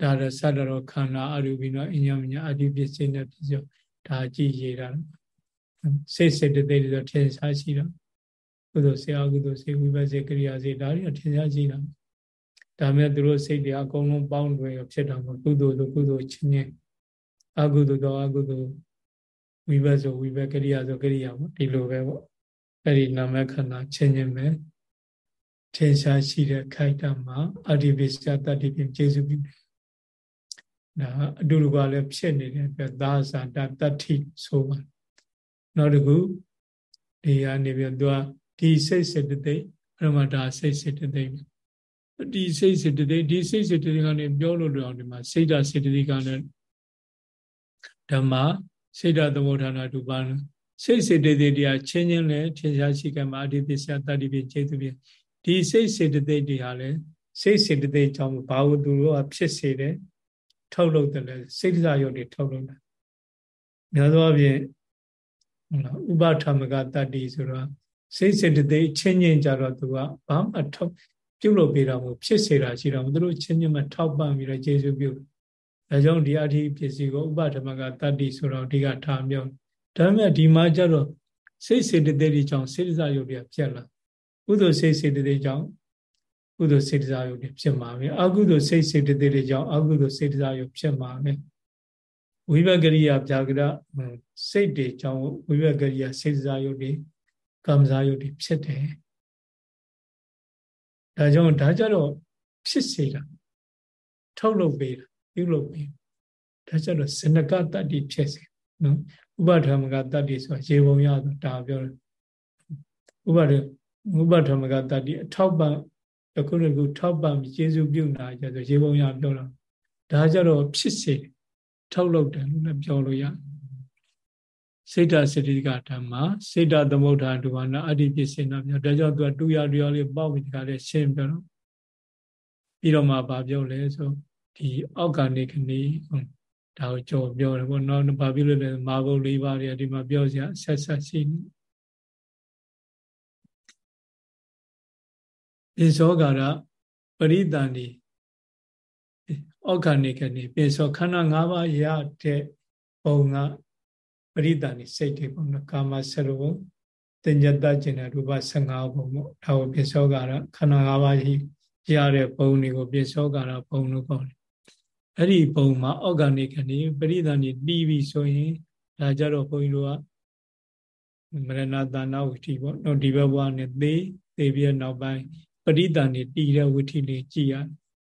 ဒါတော့သတ္တရောခန္ဓာအရူပိနောအညမညာအတ္တိပစ္စည်းနဲ့ပစ္စည်းဒါကြည့်ရတာစိတ်စေတသိက်တွေတော့ထင်ရှားရှိတာကုသိုလ်စေအကုသိုလ်စေဝိပဿနာကရိယာစေဒါတွေထင်ရှားရှိတာဒါမဲ့သူတို့စိတ်တွေအကုန်လုံးပေါင်းတွဲဖြစ်တာမဟုတ်ကုသိုလ်ဆိုကုသိုလ်ချင်းချင်းအကုသိုလ်တော့အကုသိုလ် ဝိဘတ်ဆိုဝိဘတ်ကရိယာဆိုကရိယာပေါ့ဒီလိုပဲပေါ့အဲ့ဒီနာမခန္ဓာချင်းချင်းပဲထင်ရှားရှိတဲ့ခိုက်တာမှာအတ္တိပိစတတ္တိပိကျေစုပြုတယ်ဒါအတူတူကလည်းဖြစ်နေတဲ့အတွက်သာဇာတတတ္ထိဆိုပါနောက်တစ်ခုဒီကနေပြီးတော့ဒီစိတ်စေတသိက်အဲ့မှာဒါစိတ်စေတသိက်ဒီစိတ်စေတသိက်ဒီစိတ်စေတသိက်ကနေပြောလို့တော့ဒီမှာစိတ်ဓာတ်စေတသိက်ကလည်းဓမ္မ စေတသမုဋ္ဌာနာဒုပါဏစိတ်စေတသိက်တရားချင်းချင်းလည်းထင်ရှားရှိကမှာအဒီပစ္စယတတ္တိပိခြေသူပြဒီစိတ်စေတသိက်တွေဟာလည်းစိတ်စေတသိက်ကြောင့်ဘာလို့သူတို့ကဖြစ်စေတယ်ထုတ်လုပ်တယ်လဲစိတ်စားရုပ်တွေထုတ်လုပ်တယ်များသောအားဖြင့်ဟုတ်လားဥပထမကတတ္တိဆိုတော့စိတ်စေတသိက်ချင်းချင်းကြတော့သူကဘာမှထုတ်ပြုတ်လို့ပေးတာမဟုတ်ဖြစ်စေတာရှိတော့သူတို့ချင်းချင်းမှထောက်ပံ့ပြီးတော့ကျေစုပြုတ် ဒါကြောင့်ဒီအဋ္ဌိပစ္စည်းကိုဥပဓမ္မကတတ္တိဆိုတော့အဓိကထားပြောဒါပေမဲ့ဒီမှာကျတော့စိတ်စေတသိက်တွေကြောင့်စေတစာယုတ်တွေပြက်လာကုသိုလ်စိတ်စေတသိက်ကြောင့်ကုသိုလ်စေတစာယုတ်တွေဖြစ်မှာပဲအကုသိုလ်စိတ်စေတသိက်တွေကြောင့်အကုသိုလ်စေတစာယုတ်ဖြစ်မှာပဲဝိဘဂရိယပြာကရစိတ်တွေကြောင့်ဝိဘဂရိယစေတစာယုတ်တွေကမ္မစာယုတ်တွေဖြစ်တယ်ဒါကြောင့်ဒါကြတော့ဖြစ်စေတာထုတ်လုပ်ပေးတာ ပြုလုပ်ပေးဒါကြတော့စနကတ္တိဖြစ်စေနော်ဥပဓမ္မကတတ္တိဆိုတာရေပုံရဆိုဒါပြောတယ်ဥပဒဥပဓမ္မကတတ္တိအထောက်ပံ့တခုတခုထောက်ပံ့ပြီးကျေစုပြုနာကြဆိုရေပုံရပြောတာဒါကြတော့ဖြစ်စေထုတ်လုပ်တယ်လို့လည်းပြောလို့ရစေတစတိကဓမ္မစေတသမုဋ္ဌာဒုဝနာအတ္တိပစ္စေနာပြောဒါကြောင့်သူကတူရတူရလေးပေါက်ပြီးဒီကလေးရှင်းပြောတော့ပြီးတော့မှဗာပြောလဲဆို ဒီအောက်ကနေကနေဒါကိုကြော်ပြောတယ်ပေါ့နော်ဘာဖြစ်လို့လဲမာဘုတ်၄ပါးတွေကဒီမှာပြောစရာဆက်ဆက်ရှိနေပိစောကာရပရိတန်ဒီဩခဏိကနေပိစောခန္ဓာ၅ပါးရတဲ့ပုံကပရိတန်ဒီစိတ်တွေပေါ့နော်ကာမဆရဝတင်ညတကျင်တဲ့ရူပ15ဘုံပေါ့ဒါကိုပိစောကာရခန္ဓာ၅ပါးရှိရတဲ့ဘုံတွေကိုပိစောကာရဘုံလို့ခေါ်တယ် အဲ့ဒီဘုံမှာအောက်ကနေကနေပရိသန်နေတီးပြီဆိုရင်ဒါကြတော့ဘုန်းကြီးတို့ကမရဏတာနာဝိထိပေါ့တော့ဒီဘက်ဘဝနဲ့သေသေပြီးနောက်ပိုင်းပရိသန်နေတီးတဲ့ဝိထိလေးကြည်ရ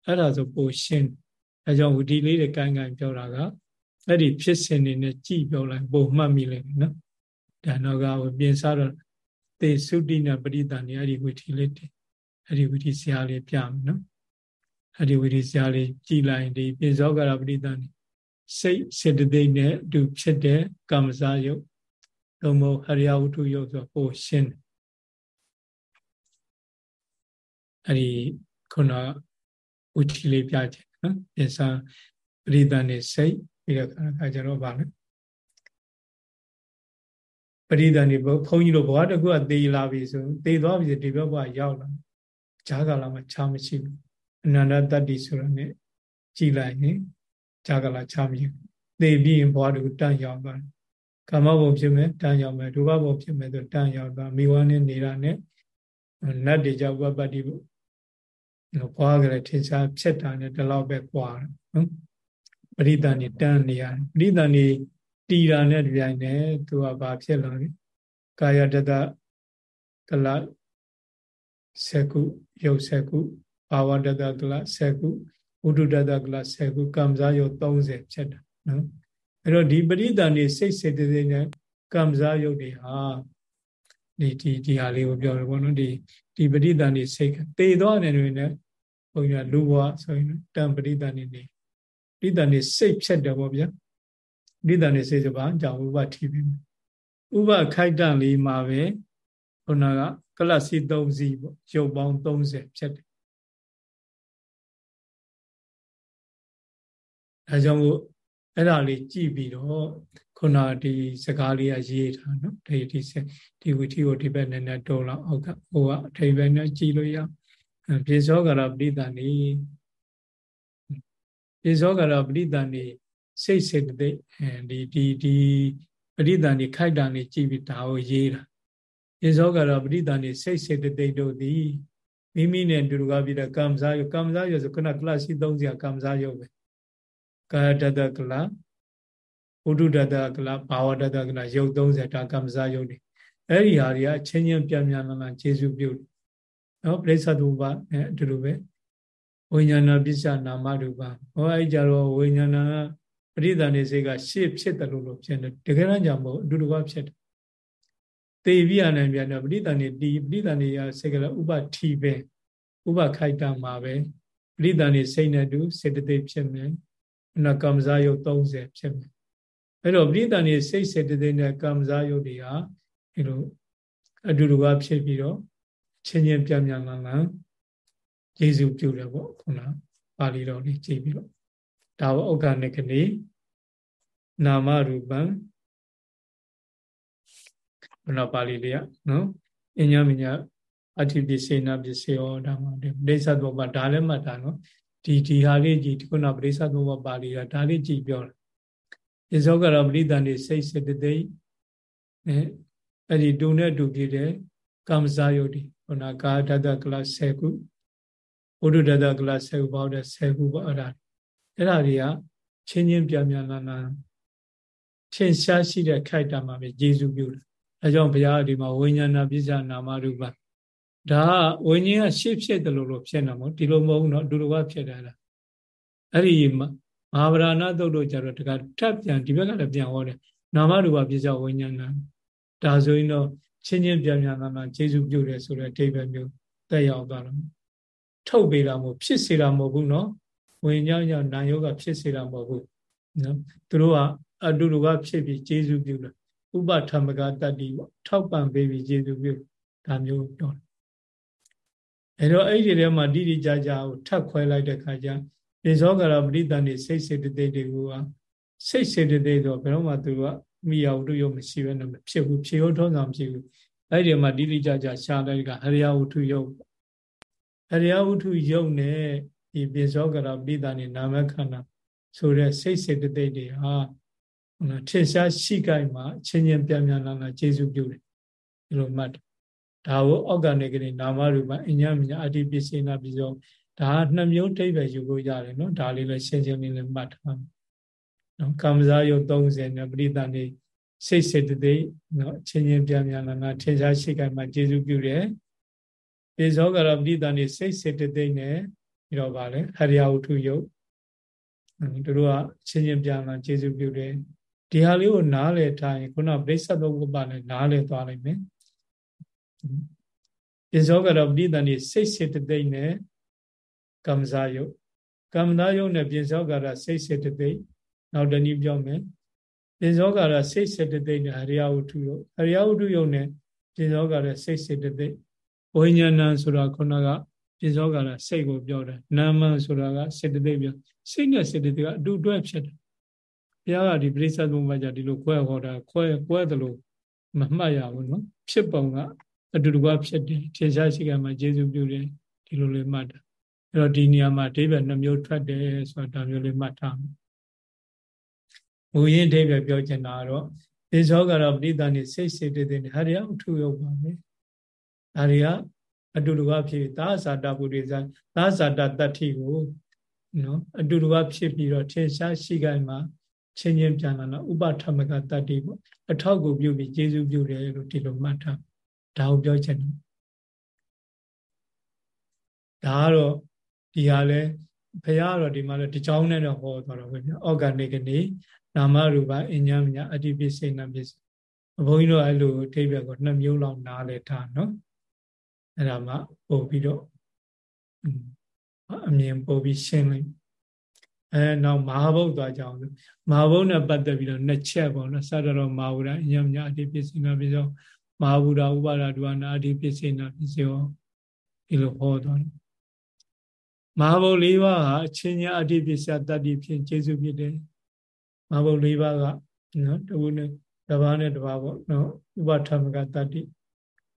အဲ့ဒါဆိုပိုရှင်းအဲကြောင့်ဝိထိလေးတွေကိုင်းကိုင်းပြောတာကအဲ့ဒီဖြစ်စဉ်တွေနဲ့ကြည်ပြောလိုက်ပုံမှတ်မိလိမ့်မယ်နော်ဒါတော့ကပြင်စားတော့သေသုတိနဲ့ပရိသန်နေအဲ့ဒီဝိထိလေးတင်အဲ့ဒီဝိထိဆရာလေးပြမယ်နော် အဲ့ဒီဝိထိဆရာလေးကြည်လိုက်ဒီပြင်စောကရပရိသန်နေစိတ်စေတသိက်နဲ့အတူဖြစ်တဲ့ကမ္မစာယုတ်သုံးဖို့ဟရိယဝတ္ထုယုတ်ဆိုပိုရှင်းတယ်အဲ့ဒီခုနဝိထိလေးပြချင်နော်ပြင်စာပရိသန်နေစိတ်ပြီးတော့ခါကျတော့ဗာလဲပရိသန်နေဘုန်းကြီးတို့ဘဝတကူကသေလာပြီဆိုသေသွားပြီဒီဘက်ဘဝရောက်လာဈာကာလမှာခြားမရှိဘူး အနန္တတတ္တိဆိုတာ ਨੇ ကြည်လိုက်ရင်ဈာကာလခြားမရှိဘူးသေပြီးရင်ဘဝတကူတန့်ရောက်သွားတယ်ကာမဘုံဖြစ်မယ်တန့်ရောက်မယ်ဒုက္ခဘုံဖြစ်မယ်ဆိုတန့်ရောက်သွားမိဝါနဲ့နေတာနဲ့နတ်တွေကြောင့်ဝပတ္တိဘုဘွားကလေးထင်ရှားဖြစ်တာနဲ့ဒီလောက်ပဲကွာနော်ပရိသန်နေတန်းနေရတယ်ပရိသန်နေတီတာနဲ့ဒီတိုင်းနဲ့သူကဘာဖြစ်လာလဲကာယတတကလဆကုယုတ်ဆကု ဘာဝတတကလဆကုဥဒုတတကလဆကုကံစားယုတ်30ဖြစ်တာနော်အဲ့တော့ဒီပရိသန်နေစိတ်စေတသိက်နဲ့ကံစားယုတ်တွေဟာဒီဒီဒီဟာလေးကိုပြောတယ်ပေါ့နော်ဒီဒီပရိသန်နေစိတ်တေသွားတယ်တွေနဲ့ဘုန်းကြီးကလူဘဝဆိုရင်တံပရိသန်နေနေပရိသန်နေစိတ်ဖြတ်တယ်ပေါ့ဗျာပရိသန်နေစိတ်စပါကြောင့်ဥပထိပြီဥပခိုက်တန်လေးမှာပဲခုနကကလစီ3စီပေါ့ရုပ်ပေါင်း30ဖြတ်တယ် အဲကြောင့်အဲ့ဒါလေးကြည့်ပြီးတော့ခုနဒီစကားလေးကရေးထားနော်ဒီဒီဒီဝီထီကိုဒီဘက်နဲ့နဲ့တုံးလောက်အောက်ကဟိုကအထိပ်ပဲနဲ့ကြည့်လို့ရပြေဇောကရပရိသန်နေပြေဇောကရပရိသန်နေစိတ်စေတသိက်ဒီဒီဒီပရိသန်နေခိုက်တာနေကြည့်ပြီးဒါကိုရေးတာပြေဇောကရပရိသန်နေစိတ်စေတသိက်တို့သည်မိမိနဲ့တူတူကပြီးတော့ကမ္မဇာယကမ္မဇာယဆိုခုနကလရှိ30ကမ္မဇာယပဲ ကာယတတကလဝုဒ္ဓတတကလဘာဝတတကလရုပ်30ဒါကမ္မဇယုတ်တွေအဲ့ဒီဟာတွေကချင်းချင်းပြန်ပြန်လာလာခြေစုပ်ပြုတ်နော်ပြိဿတုပနဲ့အတူတူပဲဝိညာဏပစ္စနာမရူပဟောအဲ့ကြတော့ဝိညာဏပရိသန်နေစိတ်ကရှေ့ဖြစ်တယ်လို့လို့ဖြစ်တယ်တကယ်တော့ကြောင့်မဟုတ်အတူတူကဖြစ်တယ်တေပြရနိုင်ပြန်တော့ပရိသန်နေတီပရိသန်နေရစိတ်ကလည်းဥပထီပဲဥပခိုက်တံမှာပဲပရိသန်နေစိတ်နဲ့တူစေတသိက်ဖြစ်မယ် နကမ္မဇာယုတ်30ဖြစ်မယ်အဲ့တော့ပရိသန်နေစိတ်စေတသိက်နဲ့ကမ္မဇာယုတ်တွေဟာဒီလိုအတူတူကဖြစ်ပြီးတော့ချင်းချင်းပြပြလာလာယေရှုပြုတယ်ပေါ့ခုနပါဠိတော်လေးကြည့်ပြီးတော့ဒါဝဥက္ကနိကနေနာမရူပံခုနပါဠိလေးကနော်အညမညာအဋ္ဌိပစ္စေနာပစ္စေယောဒါမှဒီပရိစ္ဆသောပါဒါလည်းမှတ်တာနော် ဒီဒီဟာလေးကြည့်ခုနပရိစ္ဆသောပါဠိကဒါလေးကြည့်ပြောတာယေဇောကရပရိသန်နေစိတ်စေတသိက်အဲအဲ့ဒီတူနဲ့တူပြည့်တဲ့ကာမဇာယုတ်ဒီခုနကာဒတကလ10ခုဘုဒ္ဓဒတကလ10ခုပေါင်းတဲ့10ခုပေါ့အဲ့ဒါအဲ့ဒါတွေကချင်းချင်းပြပြလာလာထင်ရှားရှိတဲ့ခိုက်တာမှာပဲယေရှုပြုတယ်အဲကြောင့်ဘုရားဒီမှာဝိညာဏပစ္စနာမရူပ ဒါဝိညာဉ်ကရှေ့ဖြစ်တယ်လို့လို့ဖြစ်နေမှာဒီလိုမဟုတ်ဘူးเนาะဒုလိုကဖြစ်တယ်လားအဲ့ဒီမဟာဗราဏသုတ်တို့ကြတော့တခါထပ်ပြန်ဒီဘက်ကလည်းပြန်ဟောတယ်နာမရူပပစ္စဝိညာဏဒါဆိုရင်တော့ချင်းချင်းပြန်ပြန်လာလာခြေစုပြုတယ်ဆိုတဲ့အဓိပ္ပာယ်မျိုးတက်ရောက်သွားတယ်ထုတ်ပေးတာမဟုတ်ဖြစ်စေတာမဟုတ်ဘူးเนาะဝိညာဉ်ကြောင့်နာယောဂဖြစ်စေတာမဟုတ်ဘူးနော်သူတို့ကအတူတူကဖြစ်ပြီးခြေစုပြုတယ်ဥပထမကတတ္တိပေါ့ထောက်ပံ့ပေးပြီးခြေစုပြုဒါမျိုးပြောတယ် အဲတော့အဲ့ဒီထဲမှာတိတိကျကျကိုထပ်ခွဲလိုက်တဲ့ခါကျပိဇောကရပရိသန်နေစိတ်စေတသိက်တွေကစိတ်စေတသိက်ဆိုဘယ်တော့မှသူကမိယဝတ္ထုယုတ်မရှိဘဲနဲ့မဖြစ်ဘူးဖြေဟုတ်ထုံးဆောင်ဖြစ်ဘူးအဲ့ဒီမှာတိတိကျကျရှားလိုက်ကဟရိယဝတ္ထုယုတ်ဟရိယဝတ္ထုယုတ်နဲ့ဒီပိဇောကရပရိသန်နေနာမခန္ဓာဆိုတဲ့စိတ်စေတသိက်တွေဟာထင်ရှားရှိကြိုက်မှာချင်းချင်းပြန်ပြန်လာလာကျေစုပြုတယ်ဒီလိုမှတ် ဒါကိုအောက်ကနေကနေနာမရူပအညမညာအတ္တိပစ္စေနာပြီးတော့ဒါနှစ်မျိုးတိဗ္ဗေယူလို့ရတယ်နော်ဒါလေးလည်းရှင်းရှင်းလေးလည်းမှတ်ထားမယ်နော်ကမ္မဇာယုတ်30နဲ့ပရိသန်နေစိတ်စေတသိက်နော်အချင်းချင်းပြန်ပြန်လာလာထင်ရှားရှိခိုင်မှာကျေစုပြုတယ်ေဇောကရပရိသန်နေစိတ်စေတသိက်နဲ့ပြီးတော့ဗာလဲဟရိယဝတ္ထုယုတ်တို့တို့ကအချင်းချင်းပြန်လာကျေစုပြုတယ်ဒီဟာလေးကိုနားလည်ထားရင်ခုနပြိဿသောဥပ္ပါလည်းနားလည်သွားနိုင်မယ်ေ ဇောကရပရိသန်နေစိတ်စေတသိက်နဲ့ကမ္မဇာယုတ်ကမ္မဇာယုတ်နဲ့ပြင်ဇောကရစိတ်စေတသိက်နောက်တနည်းပြောမယ်ပြင်ဇောကရစိတ်စေတသိက်နဲ့ဟရိယဝတ္ထုယုတ်ဟရိယဝတ္ထုယုတ်နဲ့ပြင်ဇောကရစိတ်စေတသိက်ဝိညာဏဆိုတာခုနကပြင်ဇောကရစိတ်ကိုပြောတယ်နာမဆိုတာကစေတသိက်ပြောစိတ်နဲ့စေတသိက်ကအတူတွဲဖြစ်တယ်ဘုရားကဒီပရိစ္ဆေသမုပ္ပါဒ်ကြဒီလိုခွဲဟောတာခွဲခွဲတယ်လို့မမှတ်ရဘူးနော်ဖြစ်ပုံက အတူတကွဖြစ်တယ်ထင်ရှားရှိကမှကျေစုပြုတယ်ဒီလိုလေးမှတ်တာအဲ့တော့ဒီနေရာမှာအဓိပ္ပာယ်နှမျိုးထွက်တယ်ဆိုတာဒါမျိုးလေးမှတ်ထားမယ်မူရင်းအဓိပ္ပာယ်ပြောချင်တာကတော့ဒေဇောကတော့ပရိသန်နေစိတ်စေတသိက်ဟာရအထုရောက်ပါမယ်ဒါတွေကအတူတကွဖြစ်သာဇာတပုရိသသာဇာတတတ္ထိကိုနော်အတူတကွဖြစ်ပြီးတော့ထင်ရှားရှိခိုင်မှာချင်းချင်းပြန်လာတော့ဥပထမကတတ္တိပေါ့အထောက်ကိုပြုပြီးကျေစုပြုတယ်လို့ဒီလိုမှတ်ထား ဒါကိုပြောချင်တယ်ဒါကတော့ဒီဟာလဲဘုရားကတော့ဒီမှာလဲဒီကြောင်းနဲ့တော့ဟောသွားတော့ဘယ်ပြအော်ဂန်နစ်ကနေနာမရူပအညာမညာအတ္တိပိစိဏပိစိအဘုန်းကြီးတို့အဲ့လိုအထိပ္ပယ်ကိုနှစ်မျိုးလောက်နားလဲထားနော်အဲ့ဒါမှပို့ပြီးတော့အမြင်ပို့ပြီးရှင်းလိုက်အဲနောက်မဟာဘုတ်သွားကြအောင်မဟာဘုတ်နဲ့ပတ်သက်ပြီးတော့နှစ်ချက်ပေါ့နော်စတတော်မဟာဝရအညာမညာအတ္တိပိစိဏပိစိ မဟာဝရဥပါဒဒုဝနာအတ္တိပိစိဏပိစိဒီလိုဟောသွားတယ်မဟာဘုတ်၄ပါးဟာအချင်းချင်းအတ္တိပစ္စယတတ္တိဖြင့်ကျေစုဖြစ်တယ်မဟာဘုတ်၄ပါးကနော်တဝုနဲ့တပါးနဲ့တပါးပေါ့နော်ဥပထမကတတ္တိ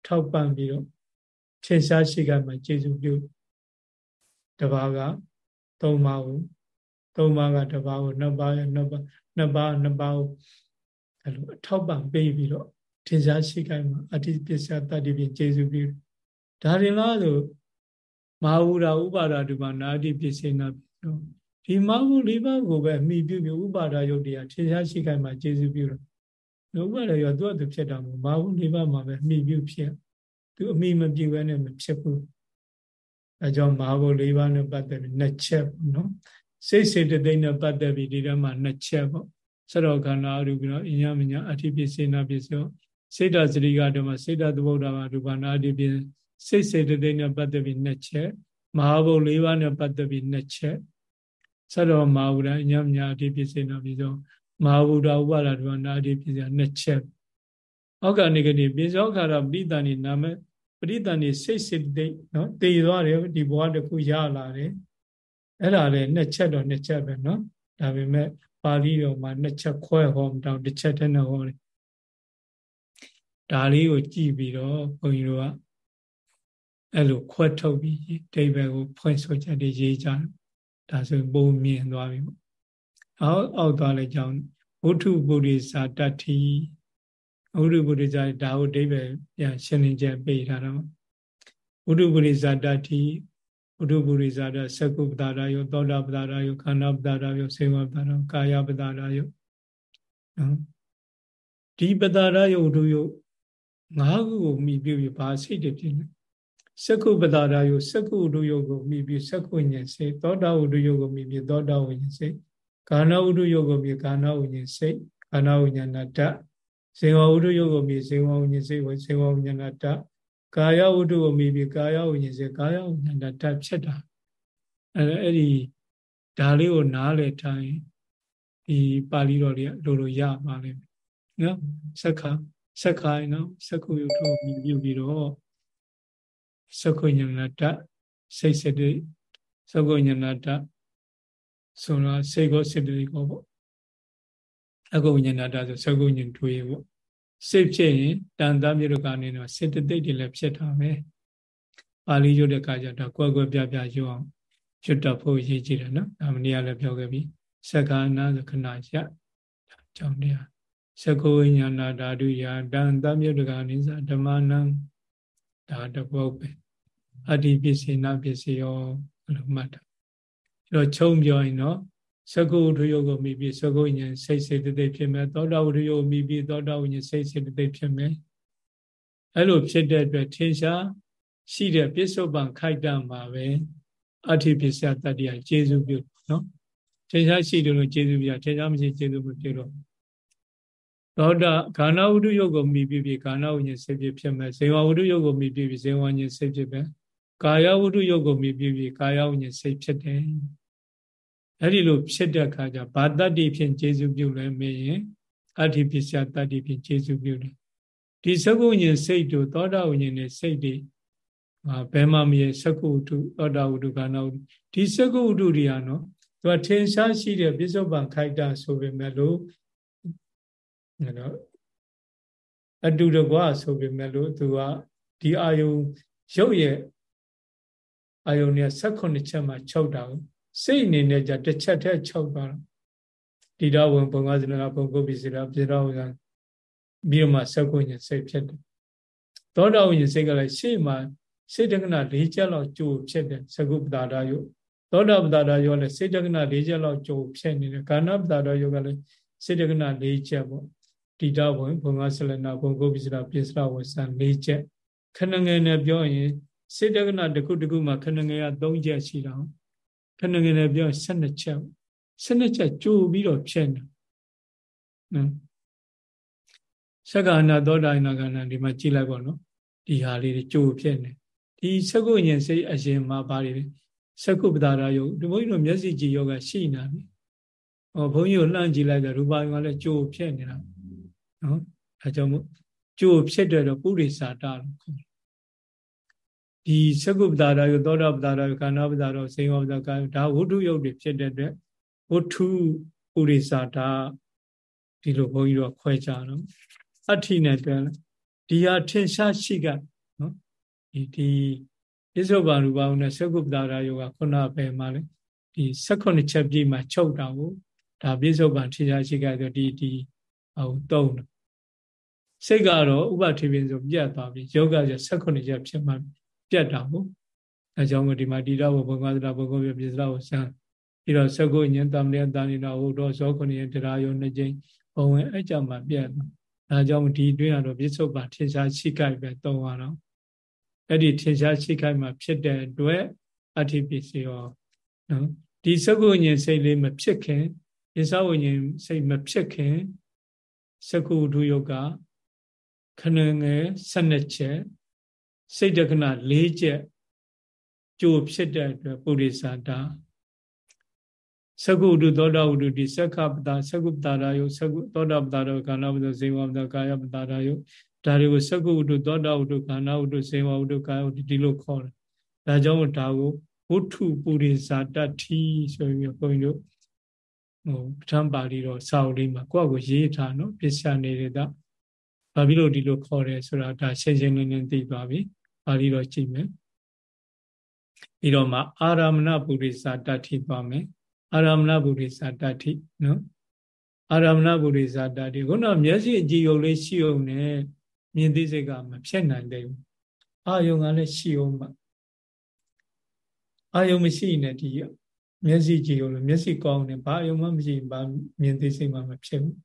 ထောက်ပံ့ပြီးတော့ထင်ရှားရှိကမှကျေစုပြုတပါးကသုံးပါးကိုသုံးပါးကတပါးကိုနှစ်ပါးရဲ့နှစ်ပါးနှစ်ပါးနှစ်ပါးကိုအဲလိုအထောက်ပံ့ပေးပြီးတော့ ထင်ရှားရှိကမှအတ္တိပစ္စယတတ္တိဖြင့်ကျေစုပြုဒါရင်လားဆိုမဟာဝုရာဥပါဒတုမနာတိပစ္စေနာပြောဒီမဟုလေးပါးကိုပဲအမိပြုပြုဥပါဒယုတ်တရားထင်ရှားရှိခိုင်မှာကျေစုပြုတော့ဥပါဒယုတ်သူ့အတူဖြစ်တာမဟုတ်မဟုလေးပါးမှာပဲအမိပြုဖြစ်သူအမိမပြုဘဲနဲ့မဖြစ်ဘူးအဲကြောင့်မဟာဘုလေးပါးနဲ့ပတ်သက်ပြီးနှစ်ချက်ပေါ့နော်စိတ်စေတသိက်နဲ့ပတ်သက်ပြီးဒီထဲမှာနှစ်ချက်ပေါ့စရောခန္ဓာရူပနောအညမညာအဋ္ဌိပစ္စေနာပစ္စော စေတစရိကဓမ္မစေတသမုဒ္ဒဘာရူပနာအဋ္ဌိပစ္စိတ်စေတသိက်နဲ့ပတ်သက်ပြီးနှစ်ချက်မဟာဘုတ်၄ပါးနဲ့ပတ်သက်ပြီးနှစ်ချက်သတ္တဝမဟာဝရညမညာအတိပိစေနာပြီးတော့မဟာဝုဒဥပါဒဒဝနာအတိပိစေနှစ်ချက်အောက်ကနေကနေပိစောခါရပရိသန်နေနာမပရိသန်နေစိတ်စေတသိက်နော်တည်သွားတယ်ဒီဘဝတစ်ခုရလာတယ်အဲ့ဒါလည်းနှစ်ချက်တော့နှစ်ချက်ပဲနော်ဒါပေမဲ့ပါဠိတော်မှာနှစ်ချက်ခွဲဟောမတော့တစ်ချက်တည်းနဲ့ဟောတယ် ဒါလေးကိုကြည့်ပြီးတော့ဘုန်းကြီးတို့ကအဲ့လိုခွတ်ထုတ်ပြီးဒိဗ္ဗေကိုဖွင့်ဆိုချက်တွေရေးကြတယ်ဒါဆိုပုံမြင်သွားပြီပေါ့အောက်အောက်သွားလိုက်ကြအောင်ဝုထုပုရိစာတတ္ထိဝုထုပုရိစာဒါကိုဒိဗ္ဗေပြန်ရှင်းလင်းချက်ပေးထားတော့ဝုထုပုရိစာတတ္ထိဝုထုပုရိစာတော့သကုပ္ပတာရောသောတာပ္ပတာရောခန္ဓာပ္ပတာရောစေဝပ္ပတာရောကာယပ္ပတာရောနော်ဒီပ္ပတာရောဝုထုရော ၅ခုကိုမိပြုပြီးဘာစိတ်တွေဖြစ်လဲစကုပတာရာယုစကုဥဒုယုကိုမိပြီးစကုဉ္ဉ္စေသောတာဥဒုယုကိုမိပြီးသောတာဥဉ္ဉ္စေကာဏဥဒုယုကိုမိကာဏဥဉ္ဉ္စေကာဏဥဉ္ဉ္နာတဇေဝဥဒုယုကိုမိဇေဝဥဉ္ဉ္စေဝဇေဝဥဉ္ဉ္နာတကာယဝတ္ထုကိုမိပြီးကာယဝိညာဉ်စေကာယဝိညာဉ်ဓာတ်ဖြစ်တာအဲအဲ့ဒီဒါလေးကိုနားလည်ထားရင်ဒီပါဠိတော်တွေကလိုလိုရပါလိမ့်မယ်နော်စက္ခ စက္ခိုင်နော်စက္ခုယုထုမြည်ပြီးတော့သကုညနာတစိတ်စတိသကုညနာတဆိုတော့စိတ်ကိုစိတ်တိကိုပေါ့အကုညနာတဆိုသကုညင်တွေးပေါ့စိတ်ဖြစ်ရင်တန်တမြေတို့ကနေတော့စေတသိက်တွေလည်းဖြစ်တာပဲပါဠိရွတ်တဲ့ခါကျတော့ကွယ်ကွယ်ပြပြရွတ်အောင်ရွတ်တတ်ဖို့ရည်ကြည်တယ်နော်ဒါမနေ့ကလည်းပြောခဲ့ပြီစက္ကနာသခဏရအကြောင်းတရား သကုဝိညာဏဓာတုယာတံတမြုတ္တကနိသဓမ္မနံဒါတပုတ်ပဲအတ္တိပစ္စေနပစ္စယောလို့မှတ်တာအဲ့တော့ချုံပြောရင်တော့သကုဝတ္ထုယုတ်ကိုမိပြီးသကုဝိညာဉ်စိတ်စေတသိက်ဖြစ်မယ်သောတာဝတ္ထုယုတ်မိပြီးသောတာဝိညာဉ်စိတ်စေတသိက်ဖြစ်မယ်အဲ့လိုဖြစ်တဲ့အတွက်ထင်ရှားရှိတဲ့ပစ္စုပန်ခိုက်တံမှာပဲအဋ္ဌိပစ္စယတတ္တိယကျေစုပြုနော်ထင်ရှားရှိတယ်လို့ကျေစုပြုထင်ရှားမရှိကျေစုမပြုတော့ သောတာခန္ဓာဝတ္ထုယုတ်ကိုမိပြီးပြီးခန္ဓာဝိညာဉ်စိတ်ဖြစ်ဖြစ်မယ်ဇေဝဝတ္ထုယုတ်ကိုမိပြီးပြီးဇေဝဝိညာဉ်စိတ်ဖြစ်ပဲကာယဝတ္ထုယုတ်ကိုမိပြီးပြီးကာယဝိညာဉ်စိတ်ဖြစ်တယ်အဲ့ဒီလိုဖြစ်တဲ့အခါကျဘာတတ္တိဖြင့်ကျေစုပြုလဲမေးရင်အဋ္ဌိပစ္စယတတ္တိဖြင့်ကျေစုပြုတယ်ဒီသကုဉ္ဉ္စိတ်တို့သောတာဝိညာဉ်နဲ့စိတ်တွေဘယ်မှမရသကုဝတ္ထုသောတာဝတ္ထုခန္ဓာဝတ္ထုဒီသကုဝတ္ထုတွေဟာနော်သူကထင်ရှားရှိတဲ့ပြစ္ဆုတ်ပံခိုက်တာဆိုပေမဲ့လို့ နော်အတူတကွဆိုပေမဲ့လို့သူကဒီအာယုံရုပ်ရဲ့အာယုံနဲ့16ချက်မှချုပ်တာကိုစိတ်အနေနဲ့じゃတစ်ချက်တည်းချုပ်သွားတော့ဒီတော့ဝင်ဘုံကစနကဘုံကုပ္ပိစေတာပြေတော်ဝင်ပြီးတော့မှစကုညစိတ်ဖြစ်တယ်သောတာဝိညာဉ်စိတ်ကလည်းရှေ့မှာစေတကနာ၄ချက်လောက်ကြိုဖြစ်တယ်သကုပ္ပတာရယုသောတာပတာရယုလည်းစေတကနာ၄ချက်လောက်ကြိုဖြစ်နေတယ်ကာဏပတာရယုကလည်းစေတကနာ၄ချက်ပေါ့ တိတဘုံဘုံကဆလနာဘုံကုပ္ပိစရာပိစရာဝဆံ၄ချက်ခဏငယ်နဲ့ပြောရင်စေတကနာတစ်ခုတစ်ခုမှာခဏငယ်က၃ချက်ရှိတာခဏငယ်နဲ့ပြောရင်12ချက်12ချက်ကြိုပြီးတော့ဖြစ်နေနော်သက္ကနာသောတာနာကနာဒီမှာကြည့်လိုက်ပါတော့ဒီဟာလေးတွေကြိုဖြစ်နေဒီသက္ကုဉ္ဉ္စိတ်အရင်မှာပါလေသက္ကုပ္ပဒါရယုဒီဘုန်းကြီးတို့မျက်စိကြည့်ယောဂရှိနေပြီဟောဘုန်းကြီးကိုလှမ်းကြည့်လိုက်တော့ရူပါယုံကလည်းကြိုဖြစ်နေတာ နော်အဲကြောင့်မို့ကြိုဖြစ်တဲ့တော့ပုရိသတာလို့ခေါ်တယ်ဒီသက္ကုပ္ပဒါရယုသောတာပ္ပဒါရယုခန္ဓာပ္ပဒါရယုစေဝပ္ပဒါကာယဒါဝုထုယုတ်တွေဖြစ်တဲ့အတွက်ဝုထုပုရိသတာဒီလိုဘုန်းကြီးတို့ခွဲကြတော့အဋ္ဌိနဲ့တွဲဒီဟာထင်ရှားရှိကနော်ဒီဒီပစ္စုပန်ရူပအောင်နဲ့သကုပ္ပတာရာယောကခုနပဲမှာလေဒီ16ချက်ပြည့်မှာချုပ်တာကိုဒါပစ္စုပန်ထင်ရှားရှိကဆိုဒီဒီအောင်သုံးတယ် စိတ်ကတော့ဥပထေပင်ဆိုပြတ်သွားပြီယောဂကျ16ချက်ဖြစ်မှပြတ်တာဟုတ်အဲကြောင့်ဒီမှာတိရဝဘုံကသရဘုံကပြပစ္စရဝဆံပြီးတော့သကုညံတမလျတန်နေတာဟုတ်တော့ဇောခုနှစ်ရတရားယောနှစ်ကျင်းဘုံဝင်အဲ့ကြောင့်မှပြတ်သွားဒါကြောင့်ဒီတွင်းကတော့ပြစ္ဆုတ်ပါထင်ရှားရှိခိုက်ပဲသုံးရတော့အဲ့ဒီထင်ရှားရှိခိုက်မှာဖြစ်တဲ့အတွက်အဋ္ဌိပစ္စယောနော်ဒီသကုဉ္ဉ္စိတ်လေးမဖြစ်ခင်ပစ္စဝဉ္ဉ္စိတ်မဖြစ်ခင်သကုဒုယုတ်က ခဏငယ်12ချက်စိတ်တက္ကနာ4ချက်ကြိုဖြစ်တဲ့အတွက်ပုရိသတာသကုတ္တသောတာဝတ္တဒီသက္ခပတာသကုပ္ပတာယုသကုသောတာပတာရောကာဏပတာဇေဝပတာကာယပတာယုဒါတွေကိုသကုတ္တသောတာဝတ္တကာဏဝတ္တဇေဝဝတ္တကာယဝတ္တဒီလိုခေါ်တယ်။ဒါကြောင့်ဒါကိုဝုထုပုရိသတတ္ထိဆိုပြီးဘုန်းကြီးတို့ဟိုပဋ္ဌာန်းပါဠိတော်စာအုပ်လေးမှာကိုယ့်ကိုရေးထားနော်ပစ္စယနေတဲ့ ဘာဖြစ်လို့ဒီလိုခေါ်တယ်ဆိုတာဒါရှင်းရှင်းလင်းလင်းသိသွားပြီ။ပါဠိတော်ကြည့်မယ်။ပြီးတော့မှအာရမဏပုရိသတတ္ထိသွားမယ်။အာရမဏဗုရိသတတ္တိနော်အာရမဏဗုရိသတတ္တိခုနမျက်စိအကြည့်ုံလေးရှိုံနဲ့မြင်သိစိတ်ကမဖြစ်နိုင်သေးဘူးအာယုံကလည်းရှိအောင်ပါအာယုံမရှိနဲ့ဒီမျက်စိကြည့်ုံလို့မျက်စိကောင်းတယ်ဘာအယုံမှမရှိဘာမြင်သိစိတ်မှမဖြစ်ဘူး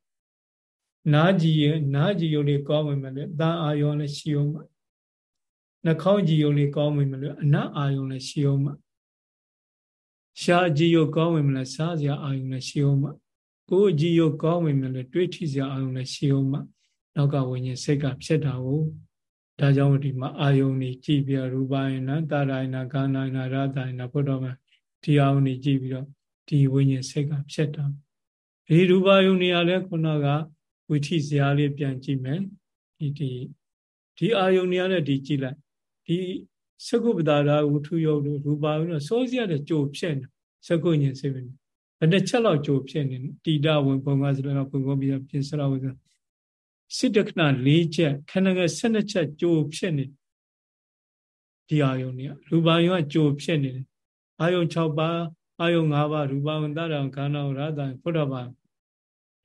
နားကြည့်ရနားကြည့်ုံလေးကောင်းဝင်မလို့သာအာယုံလည်းရှိအောင်ပါနှာခေါင်းကြည့်ုံလေးကောင်းဝင်မလို့အနတ်အာယုံလည်းရှိအောင်ပါရှားကြည့်ရကောင်းဝင်မလားစားစရာအာယုံနဲ့ရှိအောင်မှကိုယ်ကြည့်ရကောင်းဝင်မလားတွေးထိစရာအာယုံနဲ့ရှိအောင်မှနောက်ကဝိညာဉ်စိတ်ကဖြစ်တာကိုဒါကြောင့်ဒီမှာအာယုံนี่ကြည့်ပြီးရူပယနာတာရယနာကာနာယနာရတယနာဘုဒ္ဓမှာဒီအာယုံนี่ကြည့်ပြီးတော့ဒီဝိညာဉ်စိတ်ကဖြစ်တာဒီရူပယုံနေရာလဲခုနက ဝိထိစရာလေးပြန်ကြည့်မယ်ဒီဒီဒီအာယုံနေရာနဲ့ဒီကြည့်လိုက်ဒီသကုပ္ပတာရာဝုထုယုတ်တို့ရူပါယုတို့စိုးစရတဲ့ကြိုဖြစ်နေသကုညင်စေပဲဘယ်တစ်ချက်လောက်ကြိုဖြစ်နေတိတဝင်ဘုံကစရဘုံကပြီးပြင်စရဝဇစိတ္တခဏ၄ချက်ခဏငယ်၁၂ချက်ကြိုဖြစ်နေဒီအာယုန်เนี่ยရူပါယုံကကြိုဖြစ်နေတယ်အာယုန်6ပါးအာယုန်5ပါးရူပါဝန္တရံခန္ဓာဝရတံဖုဒ္ဓဘာ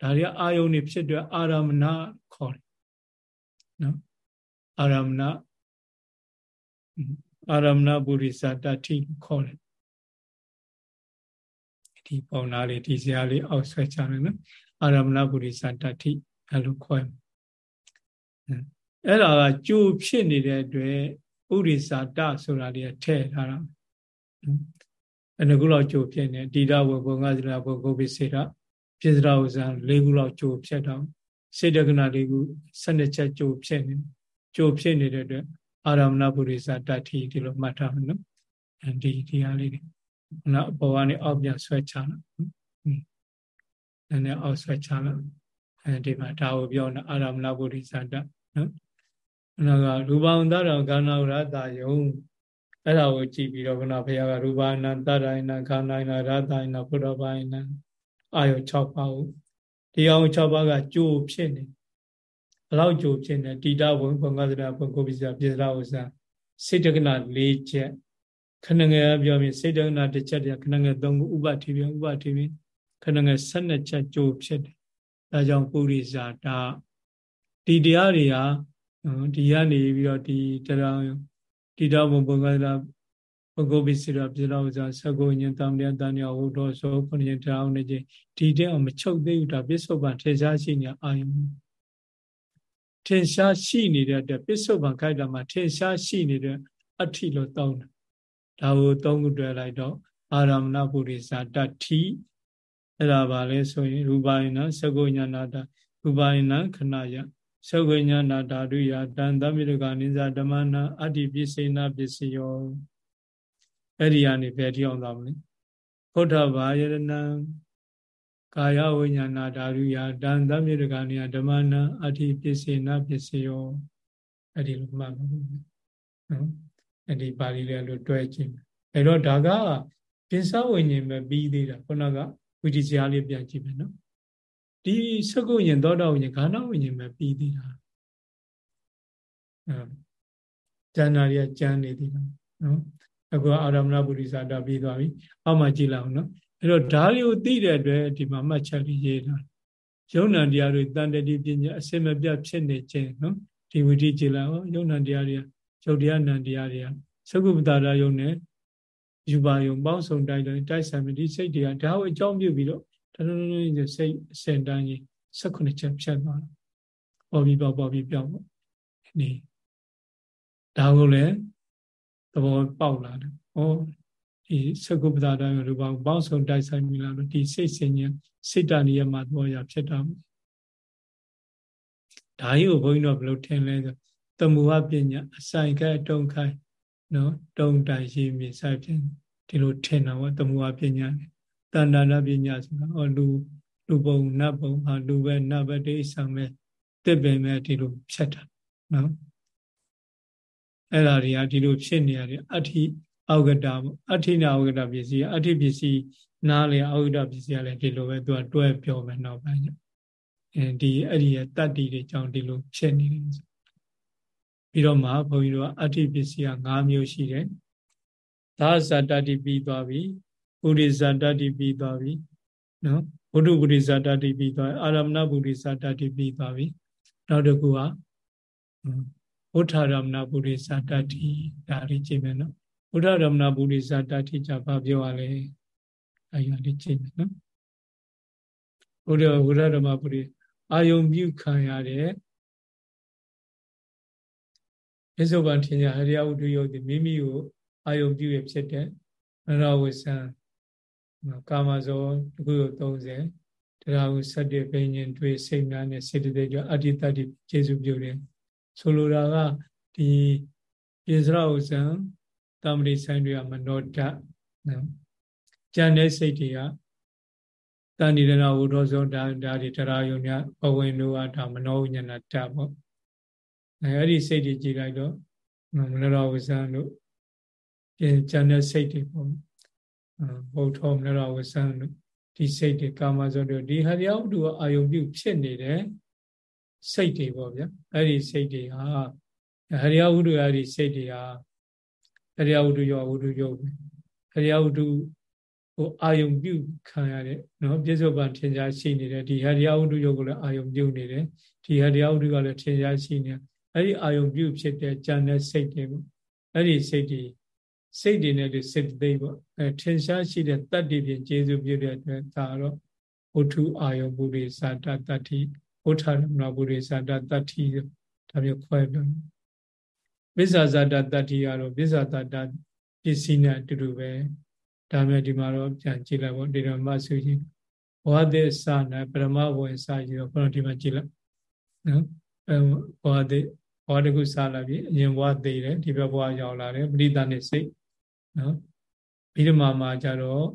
ဒါဒါတွေအာယုန်တွေဖြစ်တဲ့အာရမဏခေါ်တယ်နော်အာရမဏအာရမဏပုရိသတတိခေါ်တယ်ဒီပုံနာလေးဒီစရာလေးအောက်ဆွဲချတယ်နော်အာရမဏပုရိသတတိအဲ့လိုခေါ်အဲ့ဒါကကြိုးဖြစ်နေတဲ့အတွက်ဥရိသတဆိုတာလေးထည့်ထားတာအဲ့ဒါခုလောက်ကြိုးဖြစ်နေတိဒဝဘုံငါးစရာဘုံကိုပိစေတာ ပြစ္ဆရာဥစ္စာ၄ခုလောက်ကြိုးဖြစ်တော့စေတကနာ၄ခု၁၂ချက်ကြိုးဖြစ်နေကြိုးဖြစ်နေတဲ့အတွက်အာရမဏပုရိသတတိဒီလိုမှတ်ထားမယ်နော်အဲဒီဒီဟာလေးတွေနော်ဘောကနေအောက်ပြန်ဆွဲချလာနည်းနည်းအောက်ဆွဲချလာအဲဒီမှာဒါကိုပြောနေအာရမဏပုရိသတနော်နောကရူပံတရခန္ဓာရတယုံအဲ့ဒါကိုကြည့်ပြီးတော့ခုနဘုရားကရူပနာတရယနာခန္ဓာယနာရတယနာဘုရားပိုင်းနာ အာယု6ပါးကိုဒီအောင်6ပါးကကြိုးဖြစ်နေဘလောက်ကြိုးဖြစ်နေတိတဝံဘုံကသရဘုံကိုပိစပြစ္ဆရာဥစ္စာစိတ်တက္ကနာ၄ချက်ခဏငယ်ပြောပြီးစိတ်တက္ကနာတစ်ချက်တည်းခဏငယ်၃ခုဥပတိပြဥပတိပြခဏငယ်၁၂ချက်ကြိုးဖြစ်တယ်ဒါကြောင့်ပုရိဇာတာဒီတရားတွေဟာဒီကနေပြီးတော့ဒီတရားတိတဘုံဘုံကသရ ဘဂုပိစိရပြေတော်ဥစ္စာသကုညင်တံမြတ်တန်ရဟောတော်ဆိုခုနှစ်တရားအောင်နေချင်းဒီတဲ့အောင်မချုပ်သေးဘူးဒါပစ္စုပန်ထေရှားရှိနေအာယုထင်ရှားရှိနေတဲ့အတွက်ပစ္စုပန်ခိုက်တာမှာထင်ရှားရှိနေတဲ့အဋ္ဌိလို့တောင်းတာဒါကိုသုံးခုတွဲလိုက်တော့အာရမဏပုရိသတတ္ထိအဲ့ဒါပါလဲဆိုရင်ရူပယနာသကုညနာတာရူပယနာခဏယသကုညနာဓာတုယတန်တမိရကနိစ္စဓမ္မနာအတ္တိပစ္စေနာပစ္စယော အဲ့ဒီကနေဘယ်တိအောင်သွားမလဲဘုဒ္ဓဘာယရဏံကာယဝိညာဏဓာရုယတန်သမြေတကနိယဓမ္မနာအဋ္ဌိပစ္စေနပစ္စယောအဲ့ဒီလိုမှတ်ပါဘူးနော်အဲ့ဒီပါဠိလေးလို့တွဲကြည့်အဲ့တော့ဒါကပိစဝိညာဉ်ပဲပြီးသေးတာခုနကဝိတိစရာလေးပြန်ကြည့်မယ်နော်ဒီစကုဉ္သောတာဝိညာဉ်ခန္ဓာဝိညာဉ်ပဲပြီးသေးတာအဲကျန်တာတွေကကျန်နေသေးတာနော် အခုအာရမဏပုရိသတာပြီးသွားပြီအောက်မှာကြည့်လိုက်အောင်နော်အဲ့တော့ဓာရီကိုသိတဲ့အတွက်ဒီမှာမှတ်ချက်လေးရေးတာယုံ nant တရားတွေတန်တတိပညာအစင်မပြတ်ဖြစ်နေခြင်းနော်ဒီဝိတိကြည်လိုက်အောင်ယုံ nant တရားတွေကယုတ်တရားနံတရားတွေကသကုပ္ပတာရယုံနဲ့ယူပါယုံပေါင်းစုံတိုက်တယ်တိုက်ဆိုင်မဒီစိတ်တွေကဒါကိုအကြောင်းပြုပြီးတော့တလုံးလုံးချင်းစိတ်အစင်တန်းကြီး16ချက်ဖြတ်သွားတာပေါ်ပြီးပေါ့ပေါ်ပြီးပြောင်းပေါ့ဒီဒါကိုလည်း သဘောပေါက်လာတယ်။ဩဒီသကုပ္ပတာတိုင်းရူပပေါင်းစုံတိုက်ဆိုင်ပြီလားလို့ဒီစိတ်စင်ညာစိတ်တဏှိယမှာသဘောရဖြစ်တာ။ဒါကြီးကိုဘုန်းကြီးတို့ဘယ်လိုထင်လဲဆိုတမူဟပညာအဆိုင်ခဲတုံခိုင်းနော်တုံတိုင်ရှိမြေဆိုင်ဖြစ်ဒီလိုထင်တာပေါ့တမူဟပညာတဏ္ဍာပညာဆိုတာဟောလူလူပုံနတ်ပုံဟာလူပဲနတ်ပဲဒိဋ္ဌံပဲတစ်ပင်ပဲဒီလိုဖြတ်တာနော် အဲ့ဒါတွေကဒီလိုဖြစ်နေရတယ်အဋ္ဌိအောက်ကတာပေါ့အဋ္ဌိနာအောက်ကတာပစ္စည်းအဋ္ဌိပစ္စည်းနားလေအောက်ကတာပစ္စည်းကလည်းဒီလိုပဲသူကတွဲပြောမယ်နောက်ပိုင်းကျအဲဒီအဲ့ဒီရဲ့တတ္တိတွေကြောင့်ဒီလိုဖြစ်နေတယ်ပြီးတော့မှဘုန်းကြီးတို့ကအဋ္ဌိပစ္စည်းက၅မျိုးရှိတယ်သာဇာတတ္တိပြီးသွားပြီပုရိဇာတတ္တိပြီးသွားပြီနော်ဘုဒ္ဓပုရိဇာတတ္တိပြီးသွားအာရမဏပုရိဇာတတ္တိပြီးသွားပြီနောက်တစ်ခုက ဝဋ္ဌရမဏပုရိသတ္တိဒါလေးကြည့်မယ်နော်ဝဋ္ဌရမဏပုရိသတ္တိကြဘာပြောရလဲအဲ့ရလေးကြည့်မယ်နော်ဘုရားဝဋ္ဌရမပုရိအာယုံပြုခံရတဲ့ပိဿုပန်ထင်ညာဟရိယဝတ္ထုယုတ်ဒီမိမိကိုအာယုံပြုရဖြစ်တဲ့နရဝဆံကာမဇောတခုကို30တရားကို7ဘိညာဉ်တွေစိတ်များနဲ့စေတသိက်ကြောင့်အတ္တိတ္တိကျေစုပြုတယ် ဆိုလိုတာကဒီပိစရဥဇံတမ္ပတိဆိုင်တွေကမနောတနော်ကြံတဲ့စိတ်တွေကတဏိရဏဝုဒ္ဓဇောဒါဒါတွေတရားယုံများဘဝင်တို့အတာမနောဝိညာဏတပေါ့အဲအဲ့ဒီစိတ်တွေကြည်လိုက်တော့မနောဝဇံတို့ပြင်ကြံတဲ့စိတ်တွေပေါ့ဘုထောမနောဝဇံတို့ဒီစိတ်တွေကာမဇောတို့ဒီဟရိယဝတ္ထုအာယုံပြုဖြစ်နေတဲ့ စိတ်တွေပေါ့ဗျာအဲ့ဒီစိတ်တွေဟာဟရိယဝုဒ္ဓအဲ့ဒီစိတ်တွေဟာဟရိယဝုဒ္ဓရောဝုဒ္ဓရောဟရိယဝုဒ္ဓဟိုအာယုံပြုခံရတဲ့နော်ပြစ္ဆုတ်ပံထင်ရှားရှိနေတယ်ဒီဟရိယဝတ္ထုယုတ်ကိုလည်းအာယုံပြုနေတယ်ဒီဟရိယဝတ္ထုကလည်းထင်ရှားရှိနေအဲ့ဒီအာယုံပြုဖြစ်တဲ့ကြံတဲ့စိတ်တွေပေါ့အဲ့ဒီစိတ်တွေစိတ်တွေနဲ့ဒီစိတ်သိပေါ့အဲထင်ရှားရှိတဲ့တတ္တိဖြင့်ကျေစုပြုတဲ့အတွက်ဒါတော့ဝတ္ထုအာယုံပုရိသတတတ္တိ ဝဋ္ဌရမဏပုရိသတတတ္တိဒါမျိုးခွဲပြောဝိဇ္ဇာဇာတတတ္တိကတော့ဝိဇ္ဇာတတ္တပစ္စည်းနဲ့အတူတူပဲဒါမျိုးဒီမှာတော့ပြန်ကြည့်လိုက်ပေါ့ဒီတော့မဆုကြီးဘဝသစ္စနဲ့ပရမဝေစာကြီးတော့ဘုရားဒီမှာကြည့်လိုက်နော်အဲဘဝသဘဝတခုစလာပြီအရင်ဘဝသေးတယ်ဒီဘက်ဘဝရောက်လာတယ်ပရိသတ်နဲ့စိတ်နော်ပြီးတော့မှကြတော့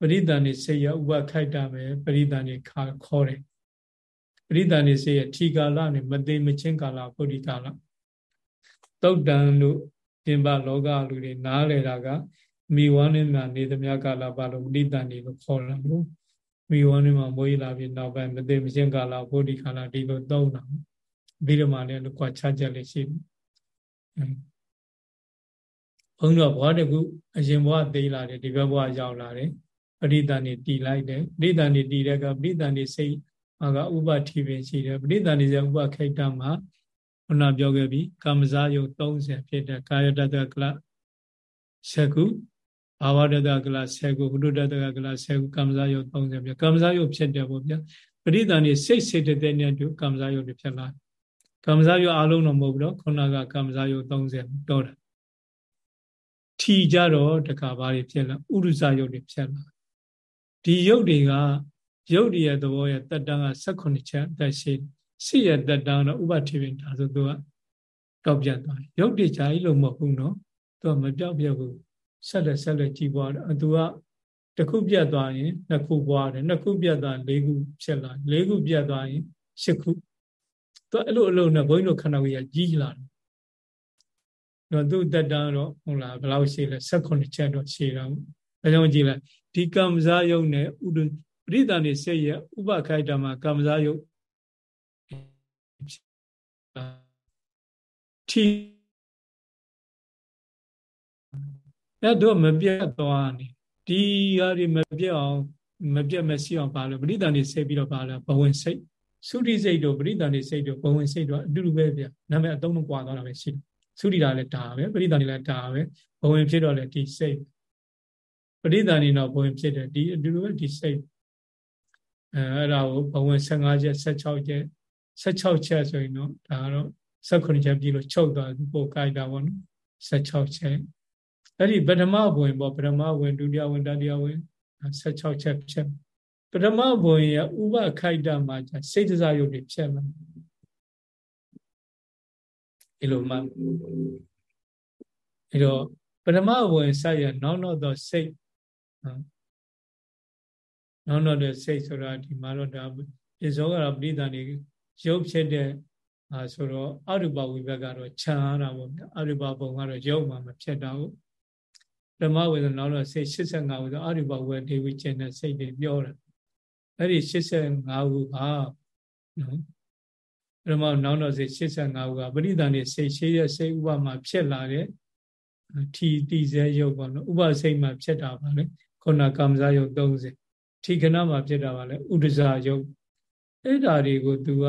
ပရိသတ်နဲ့စိတ်ရဥပခိုက်တာပဲပရိသတ်နဲ့ခါခေါ်တယ် ပရိသတ်နဲ့စိတ်ရထီကာလနဲ့မသိမချင်းကာလပုရိကာလတုတ်တန်တို့ပြင်ပလောကလူတွေနားလဲတာကမိဝန်းနဲ့မှနေသမျှကာလပါလို့ပရိသတ်နေလို့ခေါ်တာလို့မိဝန်းနဲ့မှမွေးလာပြီးနောက်ပိုင်းမသိမချင်းကာလပုရိကာလဒီလိုသုံးတာပြီးတော့မှလည်းကွာခြားချက်လေးရှိတယ်ဘုန်းတော်ဘဝတကူအရင်ဘဝသိလာတယ်ဒီဘက်ဘဝရောက်လာတယ်ပရိသန်နေတည်လိုက်တယ်ပရိသန်နေတည်တဲ့ကပရိသန်နေစိတ် အာကဥပတိပင်ရှိတယ်ပရိသန်နေစေဥပခိတ္တမှာခုနပြောခဲ့ပြီကာမဇာယုတ်30ဖြစ်တဲ့ကာယတတကလ7ခုဘာဝတတကလ7ခုဘုဒ္ဓတတကလ7ခုကာမဇာယုတ်30ဖြစ်ကာမဇာယုတ်ဖြစ်တယ်ပေါ့ဗျာပရိသန်နေစိတ်စေတတဲ့နဲ့တူကာမဇာယုတ်တွေဖြစ်လာတယ်ကမ္မဇာယောအလုံးတော့မဟုတ်ဘူးတော့ခုနကကမ္မဇာယော30တော့တာထီကြတော့တခါဘာတွေဖြစ်လာဥရုဇယုတ်တွေဖြစ်လာဒီယုတ်တွေက ယုတ်တွေရဲ့သဘောရဲ့တက်တန်းက18ချက်အသက်ရှိရှိရဲ့တက်တန်းတော့ဥပတိပင်ဒါဆိုသူကတောက်ပြတ်သွားတယ်ယုတ်တွေဂျာကြီးလို့မဟုတ်ဘူးနော်သူကမပြောက်ပြတ်ဘူးဆက်လက်ဆက်လက်ကြီးပွားတယ်သူကတစ်ခုပြတ်သွားရင်နှစ်ခုပွားတယ်နှစ်ခုပြတ်သွားလေးခုဖြစ်လာလေးခုပြတ်သွားရင်ရှစ်ခုသူအဲ့လိုအလုံးနဲ့ဘုန်းကြီးတို့ခန္ဓာကိုယ်ကြီးလာတယ်တော့သူ့တက်တန်းတော့ဟုတ်လားဘယ်လောက်ရှိလဲ16ချက်တော့ရှိတော့အဲကြောင့်ကြည့်လိုက်ဒီကမ္မဇာယုံနဲ့ဥဒ ပရိသန်နေစိတ်ရဲ့ဥပခိုက်တာမှာကမ္မဇာယုံထီအဲ့တော့မပြတ်သွားနေဒီဟာဒီမပြတ်အောင်မပြတ်မရှိအောင်ပါလို့ပရိသန်နေစိတ်ပြီးတော့ပါလို့ဘဝင်စိတ်သုတိစိတ်တို့ပရိသန္တိစိတ်တို့ဘဝင်စိတ်တို့အတူတူပဲဗျနာမည်အသုံးလုံးကွာသွားတာပဲရှိတယ်သုတိတာလည်းဒါပဲပရိသန္တိလည်းဒါပဲဘဝင်ဖြစ်တော့လည်းဒီစိတ်ပရိသန္တိတော့ဘဝင်ဖြစ်တယ်ဒီအတူတူပဲဒီစိတ် အဲအဲ့ဒါကိုဘဝင်15ချက်16ချက်16ချက်ဆိုရင်တော့ဒါကတော့18ချက်ပြီးလို့ချုပ်သွားပို့ကြိုက်တာပေါ့နော်16ချက်အဲ့ဒီပထမဘဝင်ပေါ့ပထမဝင်ဒုတိယဝင်တတိယဝင်16ချက်ဖြစ်ပထမဘုံရဥပခိုက်တာမှာစိတ်တစားရုပ်တွေဖြစ်လာဒီလိုမှအဲတော့ပထမဘုံဆက်ရနောက်တော့တော့စိတ် နောက်တော့တဲ့စိတ်ဆိုတာဒီမှာတော့ဒါပြဇောကတော့ပရိသန်နေရုပ်ဖြစ်တဲ့အာဆိုတော့အရူပဝိဘက်ကတော့ခြံရတာပေါ့ဗျအရူပဘုံကတော့ရုပ်မှမဖြစ်တာဟုတ်ဓမ္မဝေဒနာတော့စိတ်85ဝေဒအရူပဝေဒေဝိကျင်တဲ့စိတ်တွေပြောတာအဲ့ဒီ85ခုကနော်ပရမနောက်တော့စိတ်85ခုကပရိသန်နေစိတ်ရှိတဲ့စိတ်ဥပမာဖြစ်လာတဲ့ထီတိစေရုပ်ပေါ့နော်ဥပစိတ်မှာဖြစ်တာပါလေခုနကမ္မဇယုတ်30 ထီခဏမှာဖြစ်တာပါလေဥဒဇာယုတ်အဲ့ဓာတွေကို तू က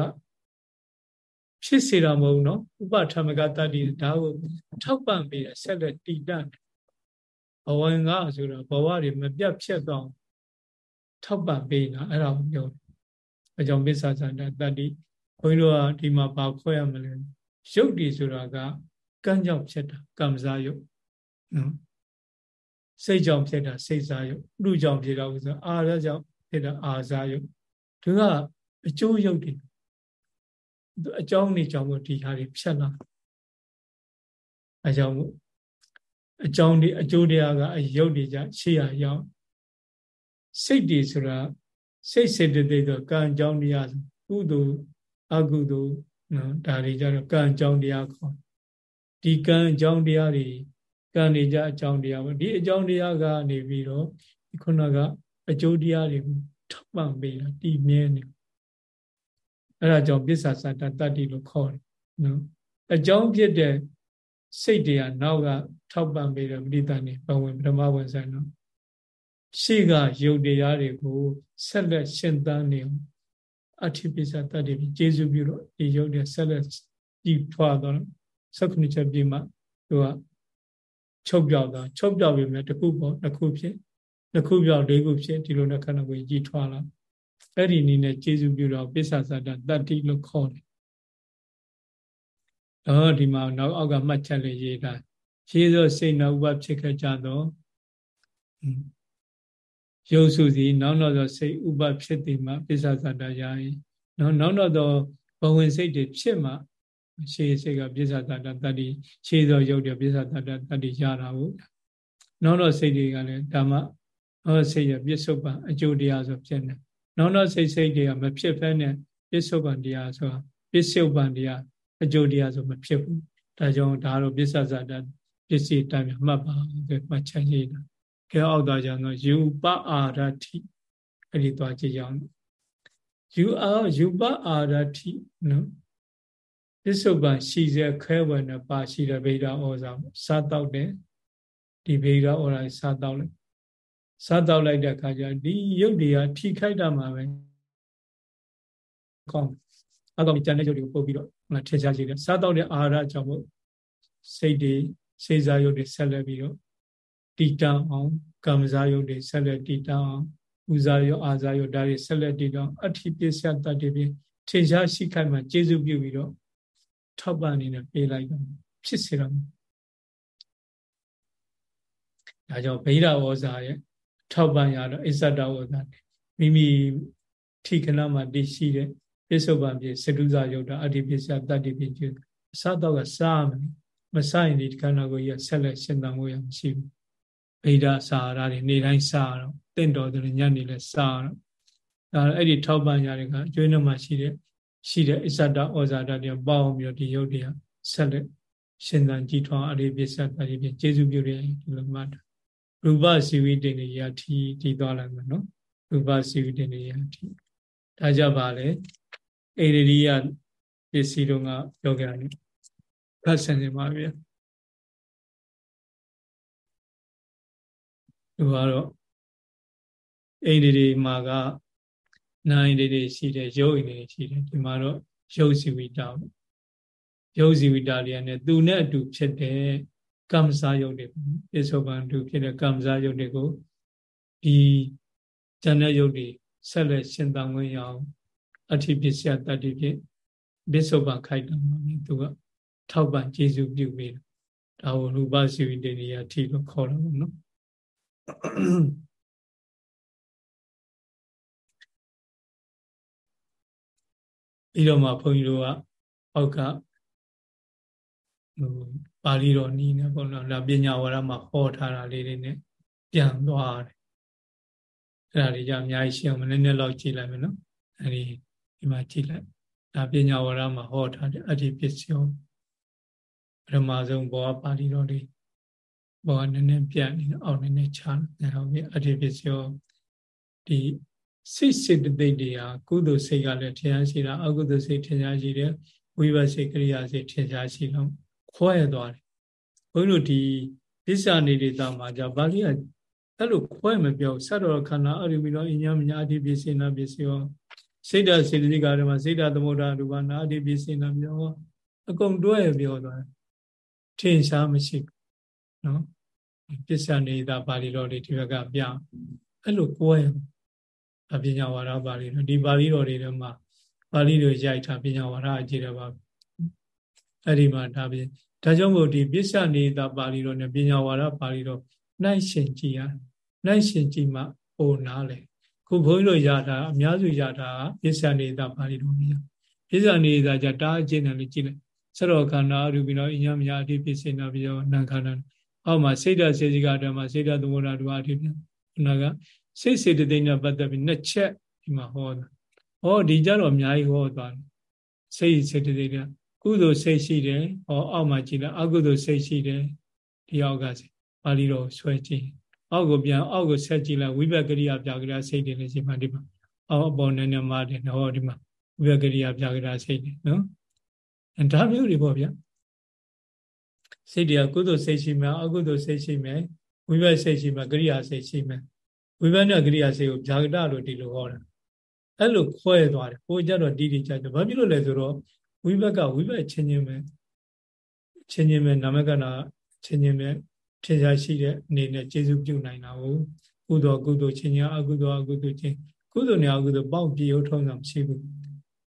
ဖြစ်စေတာမဟုတ်နော်ဥပထမကတတ္တိဒါကိုထောက်ပံ့ပြီးဆက်လက်တည်တတ်ဘဝငါဆိုတော့ဘဝတွေမပြတ်ဖြစ်တော့ထောက်ပံ့ပေးတာအဲ့ဒါကိုပြောတယ်အကြောင်းပစ္ဆာစန္ဒတတ္တိဘုန်းကြီးတို့ကဒီမှာပါခွဲရမလဲရုပ်တည်ဆိုတာကကံကြောင့်ဖြစ်တာကံစားရုပ်နော် စိတ်ကြောင့်ဖြစ်တာစိတ်စားရုပ်လူကြောင့်ဖြစ်တာဆိုအာရကြောင့်ဖြစ်တာအာစားရုပ်သူကအကျိုးရုပ်တွေအကြောင်းနေကြောင့်မို့ဒီဟာတွေဖြတ်လာအကြောင်းမို့အကြောင်းဒီအကျိုးတရားကအယုတ်တွေကြရှေ့ရရောက်စိတ်တွေဆိုတာစိတ်စေတသိက်တော့ကံအကြောင်းတရားကုသိုလ်အကုသိုလ်နော်ဒါတွေကြတော့ကံအကြောင်းတရားခေါ်ဒီကံအကြောင်းတရားတွေ ကံနေကြအကြောင်းတရားပေါ့ဒီအကြောင်းတရားကနေပြီးတော့ခုနကအကျိုးတရားတွေထောက်ပံ့ပေးတာတည်မြဲနေအဲ့ဒါကြောင့်ပစ္ဆာစတတတ္တိလို့ခေါ်တယ်နော်အကြောင်းဖြစ်တဲ့စိတ်တွေကနောက်ကထောက်ပံ့ပေးတယ်ပရိသတ်နေဘဝင်ပထမဝင်ဆိုင်နော်ရှေ့ကယုတ်တရားတွေကိုဆက်လက်ရှင်းသန်းနေအောင်အဋ္ဌိပိစတတ္တိကျေစုပြုတော့ဒီယုတ်တွေဆက်လက်ကြည်ထွားတော့၁၉ချက်ပြမှသူက ချုပ်ပြောက်တာချုပ်ပြောက်ပြီမဲ့တစ်ခုပေါ့တစ်ခုဖြစ်တစ်ခုပြောက်လေးခုဖြစ်ဒီလိုနဲ့ခန္ဓာကိုယ်ကြီးထွားလာအဲ့ဒီနည်းနဲ့ကျေစုပြုတော့ပစ္ဆာစတတတ္တိလို့ခေါ်တယ်။တော့ဒီမှာနောက်အောက်ကမှတ်ချက်လေးရေးတာရေးသောစိတ်နောက်ဥပဖြစ်ခဲ့ကြတော့ရုပ်စုစီနောက်တော့သောစိတ်ဥပဖြစ်တည်မှပစ္ဆာစတရာ၏နော်နောက်တော့ဘဝင်စိတ်တွေဖြစ်မှ ရှေးစိတ်ကပိဿတတ္တတတ္တိရှေးသောရုပ်တွေပိဿတတ္တတတ္တိရတာဟုတ်နောက်တော့စိတ်တွေကလည်းဓမ္မဟောစိတ်ရပြစ္ဆုတ်ပံအကျိုးတရားဆိုဖြစ်နေနောက်တော့စိတ်စိတ်တွေကမဖြစ်ဖဲနဲ့ပြစ္ဆုတ်ပံတရားဆိုတာပြစ္ဆုတ်ပံတရားအကျိုးတရားဆိုမဖြစ်ဘူးဒါကြောင့်ဒါတော့ပိဿဇာတပစ္စည်းတိုင်းမှတ်ပါဆိုမှတ်ချက်ရေးတာကဲအောက်သွားကြတော့ယူပအာရတိအဲ့ဒီသွားကြည့်ကြအောင်ယူအာယူပအာရတိနော် ပစ္စုပန်ရှိစေခဲဝယ်နဲ့ပါရှိတဲ့ဗေဒဩဇာစားတော့တယ်ဒီဗေဒဩဇာစားတော့လိုက်စားတော့လိုက်တဲ့အခါကျဒီရုပ်တွေကထိခိုက်တာမှာပဲကောင်းအကောင်ကျန်တဲ့ရုပ်တွေကိုပုတ်ပြီးတော့ငါထည့်ရှားကြည့်တယ်စားတော့တဲ့အာဟာရကြောင့်မို့စိတ်တွေစေစားရုပ်တွေဆက်လက်ပြီးတော့တည်တံအောင်ကံစားရုပ်တွေဆက်လက်တည်တံအောင်ဥစားရုပ်အာစားရုပ်ဒါတွေဆက်လက်တည်တော့အဋ္ဌိပစ္စယတတ္တိဖြင့်ထင်ရှားရှိခိုက်မှကျေစုပြုပြီးတော့ ထောက်ပံ့အနေနဲ့ပေးလိုက်တော့ဖြစ်စေတော့ဒါကြောင့်ဗိဓဝဇာရဲ့ထောက်ပံ့ရတော့အစ္ဆဒဝဇာမိမိထိခဏမှာတည်ရှိတဲ့ပစ္စုပန်ပြေစတုဇာယုတ်တာအတ္တိပစ္စယတတ္တိပစ္စယအစတော့ကစားမယ်မစားရင်ဒီခန္ဓာကိုယ်ကြီးဆက်လက်ရှင်းတန်ဖို့ရမရှိဘူးဗိဓစာရတွေနေတိုင်းစားတော့တင့်တော်တယ်ညနေလဲစားတော့ဒါအဲ့ဒီထောက်ပံ့ရတဲ့ကအကျွေးနှမှာရှိတဲ့ ရှိတဲ့အစ္ဆဒဩဇာတတွေပေါင်းပြီးတော့ဒီယုတ်တရားဆက်လက်ရှင်သန်ကြည်ထွားအရိပစ္စတတိဖြင့်ကျေစုပြုတယ်ဒီလိုမှတ်တာရူပစီဝိတေနေယထီထီသွားလိုက်မယ်နော်ရူပစီဝိတေနေယထီဒါကြပါလေအေရိယပစ္စည်းတို့ကပြောကြတယ်ဖတ်ဆင်နေပါဗျာသူကတော့အိန္ဒိမှာက နိုင်တွေတွေရှိတယ်ရုပ်အိမ်တွေရှိတယ်ဒီမှာတော့ရုပ်စီဝိတာရုပ်စီဝိတာတွေနဲ့သူနဲ့အတူဖြစ်တဲ့ကမ္မစာယုတ်တွေပိဿုပန်တူဖြစ်တဲ့ကမ္မစာယုတ်တွေကိုဒီဇန်တဲ့ယုတ်တွေဆက်လက်ရှင်းတန်ခွင့်ရအောင်အဋ္ဌိပစ္စယတတ္တိဖြင့်ပိဿုပန်ခိုက်တော်မှာသူကထောက်ပံ့ကျေစုပြုပေးတယ်ဒါကိုရူပစီဝိတေနိယအထိလို့ခေါ်တာပေါ့နော် ပြီးတော့မှဘုန်းကြီးတို့ကအောက်ကဟိုပါဠိတော်နီးနေပေါ့နော်ဒါပညာဝါဒမှာဟောထားတာလေးတွေနဲ့ပြန်သွားတယ်အဲ့ဒါလေးကြအများကြီးရှင်းအောင်နည်းနည်းလောက်ကြည့်လိုက်မယ်နော်အဲ့ဒီဒီမှာကြည့်လိုက်ဒါပညာဝါဒမှာဟောထားတဲ့အဋ္ဌိပစ္စယောပထမဆုံးဘောပါဠိတော်လေးဘောနည်းနည်းပြတ်နေတယ်အောက်နည်းနည်းချနေဟုတ်ပြီအဋ္ဌိပစ္စယောဒီ စိတ်စေတသိက်တွေဟာကုသိုလ်စိတ်ကလည်းထင်ရှားရှိတာအကုသိုလ်စိတ်ထင်ရှားရှိတယ်ဝိဘတ်စိတ်ကရိယာစိတ်ထင်ရှားရှိတော့ခွဲရသွားတယ်ဘုန်းကြီးတို့ဒီပစ္စနိဒေတာမှာじゃဗာလိကအဲ့လိုခွဲမပြောဆက်တော်ခန္ဓာအရိမိတော်အညာမညာအတိပစ္စေနာပစ္စယောစိတ်ဓာတ်စေတသိက်ကဓမ္မစိတ်ဓာတ်သမုဒ္ဒရူပနာအတိပစ္စေနာပြောအကုန်တွဲပြောသွားထင်ရှားမရှိဘူးနော်ပစ္စနေတာပါဠိတော်တွေဒီဘက်ကပြအဲ့လိုကိုယ်အ ပညာဝါဒပါဠိတော်ဒီပါဠိတော်တွေထဲမှာပါဠိတွေရိုက်ထားပညာဝါဒအကြည့်တယ်ပါအဲ့ဒီမှာဒါပြင်ဒါကြောင့်မို့ဒီပစ္စနေတာပါဠိတော်နဲ့ပညာဝါဒပါဠိတော်နိုင်ရှင်ကြည့်ရနိုင်ရှင်ကြည့်မှပိုနားလေခုဘုန်းကြီးတို့ရတာအများစုရတာပစ္စနေတာပါဠိတော်ကြီးပစ္စနေတာကြတာအကျင့်တယ်လို့ကြည့်လိုက်စရောခန္ဓာရူပိနောအညမညာအတိပစ္စေနာပြီးတော့နံခန္ဓာအောက်မှာစိတ်ဓာတ်စေစီကဓမ္မစိတ်ဓာတ်သမုဒ္ဒဓဝအတိပြန်ခုနက စိတ်စေတသိက်နဲ့ပတ်သက်ပြီးနှစ်ချက်ဒီမှာဟောတာဟောဒီကြတော့အများကြီးဟောသွားတယ်စိတ်စေတသိက်ကကုသိုလ်စိတ်ရှိတယ်ဟောအောက်မှာကြည့်လိုက်အကုသိုလ်စိတ်ရှိတယ်ဒီအောက်ကပါဠိတော်ဆွဲကြည့်အောက်ကိုပြန်အောက်ကိုဆက်ကြည့်လိုက်ဝိဘကရိယာပြကရိယာစိတ်တွေလည်းရှိမှဒီမှာအောက်အပေါ်နည်းနည်းမှတယ်ဟောဒီမှာဝိဘကရိယာပြကရိယာစိတ်တွေနော်ဒါမျိုးတွေပေါ့ဗျာစိတ်တွေကကုသိုလ်စိတ်ရှိမယ်အကုသိုလ်စိတ်ရှိမယ်ဝိဘစိတ်ရှိမယ်ကရိယာစိတ်ရှိမယ် ဝိပဿနာကရိယာစေကိုဗျာကတလို့ဒီလိုဟောတာအဲ့လိုခွဲသွားတယ်ကိုကြတော့တိတိကျကျဘာဖြစ်လို့လဲဆိုတော့ဝိဘက်ကဝိဘက်ချင်းချင်းပဲချင်းချင်းပဲနာမကနာချင်းချင်းပဲထင်ရှားရှိတဲ့အနေနဲ့ကျေစုပြုနိုင်တာကိုကုသိုလ်ကုသိုလ်ချင်းချင်းအကုသိုလ်အကုသိုလ်ချင်းကုသိုလ်နဲ့အကုသိုလ်ပေါက်ပြေဟုတ်ထုံးတာမရှိဘူး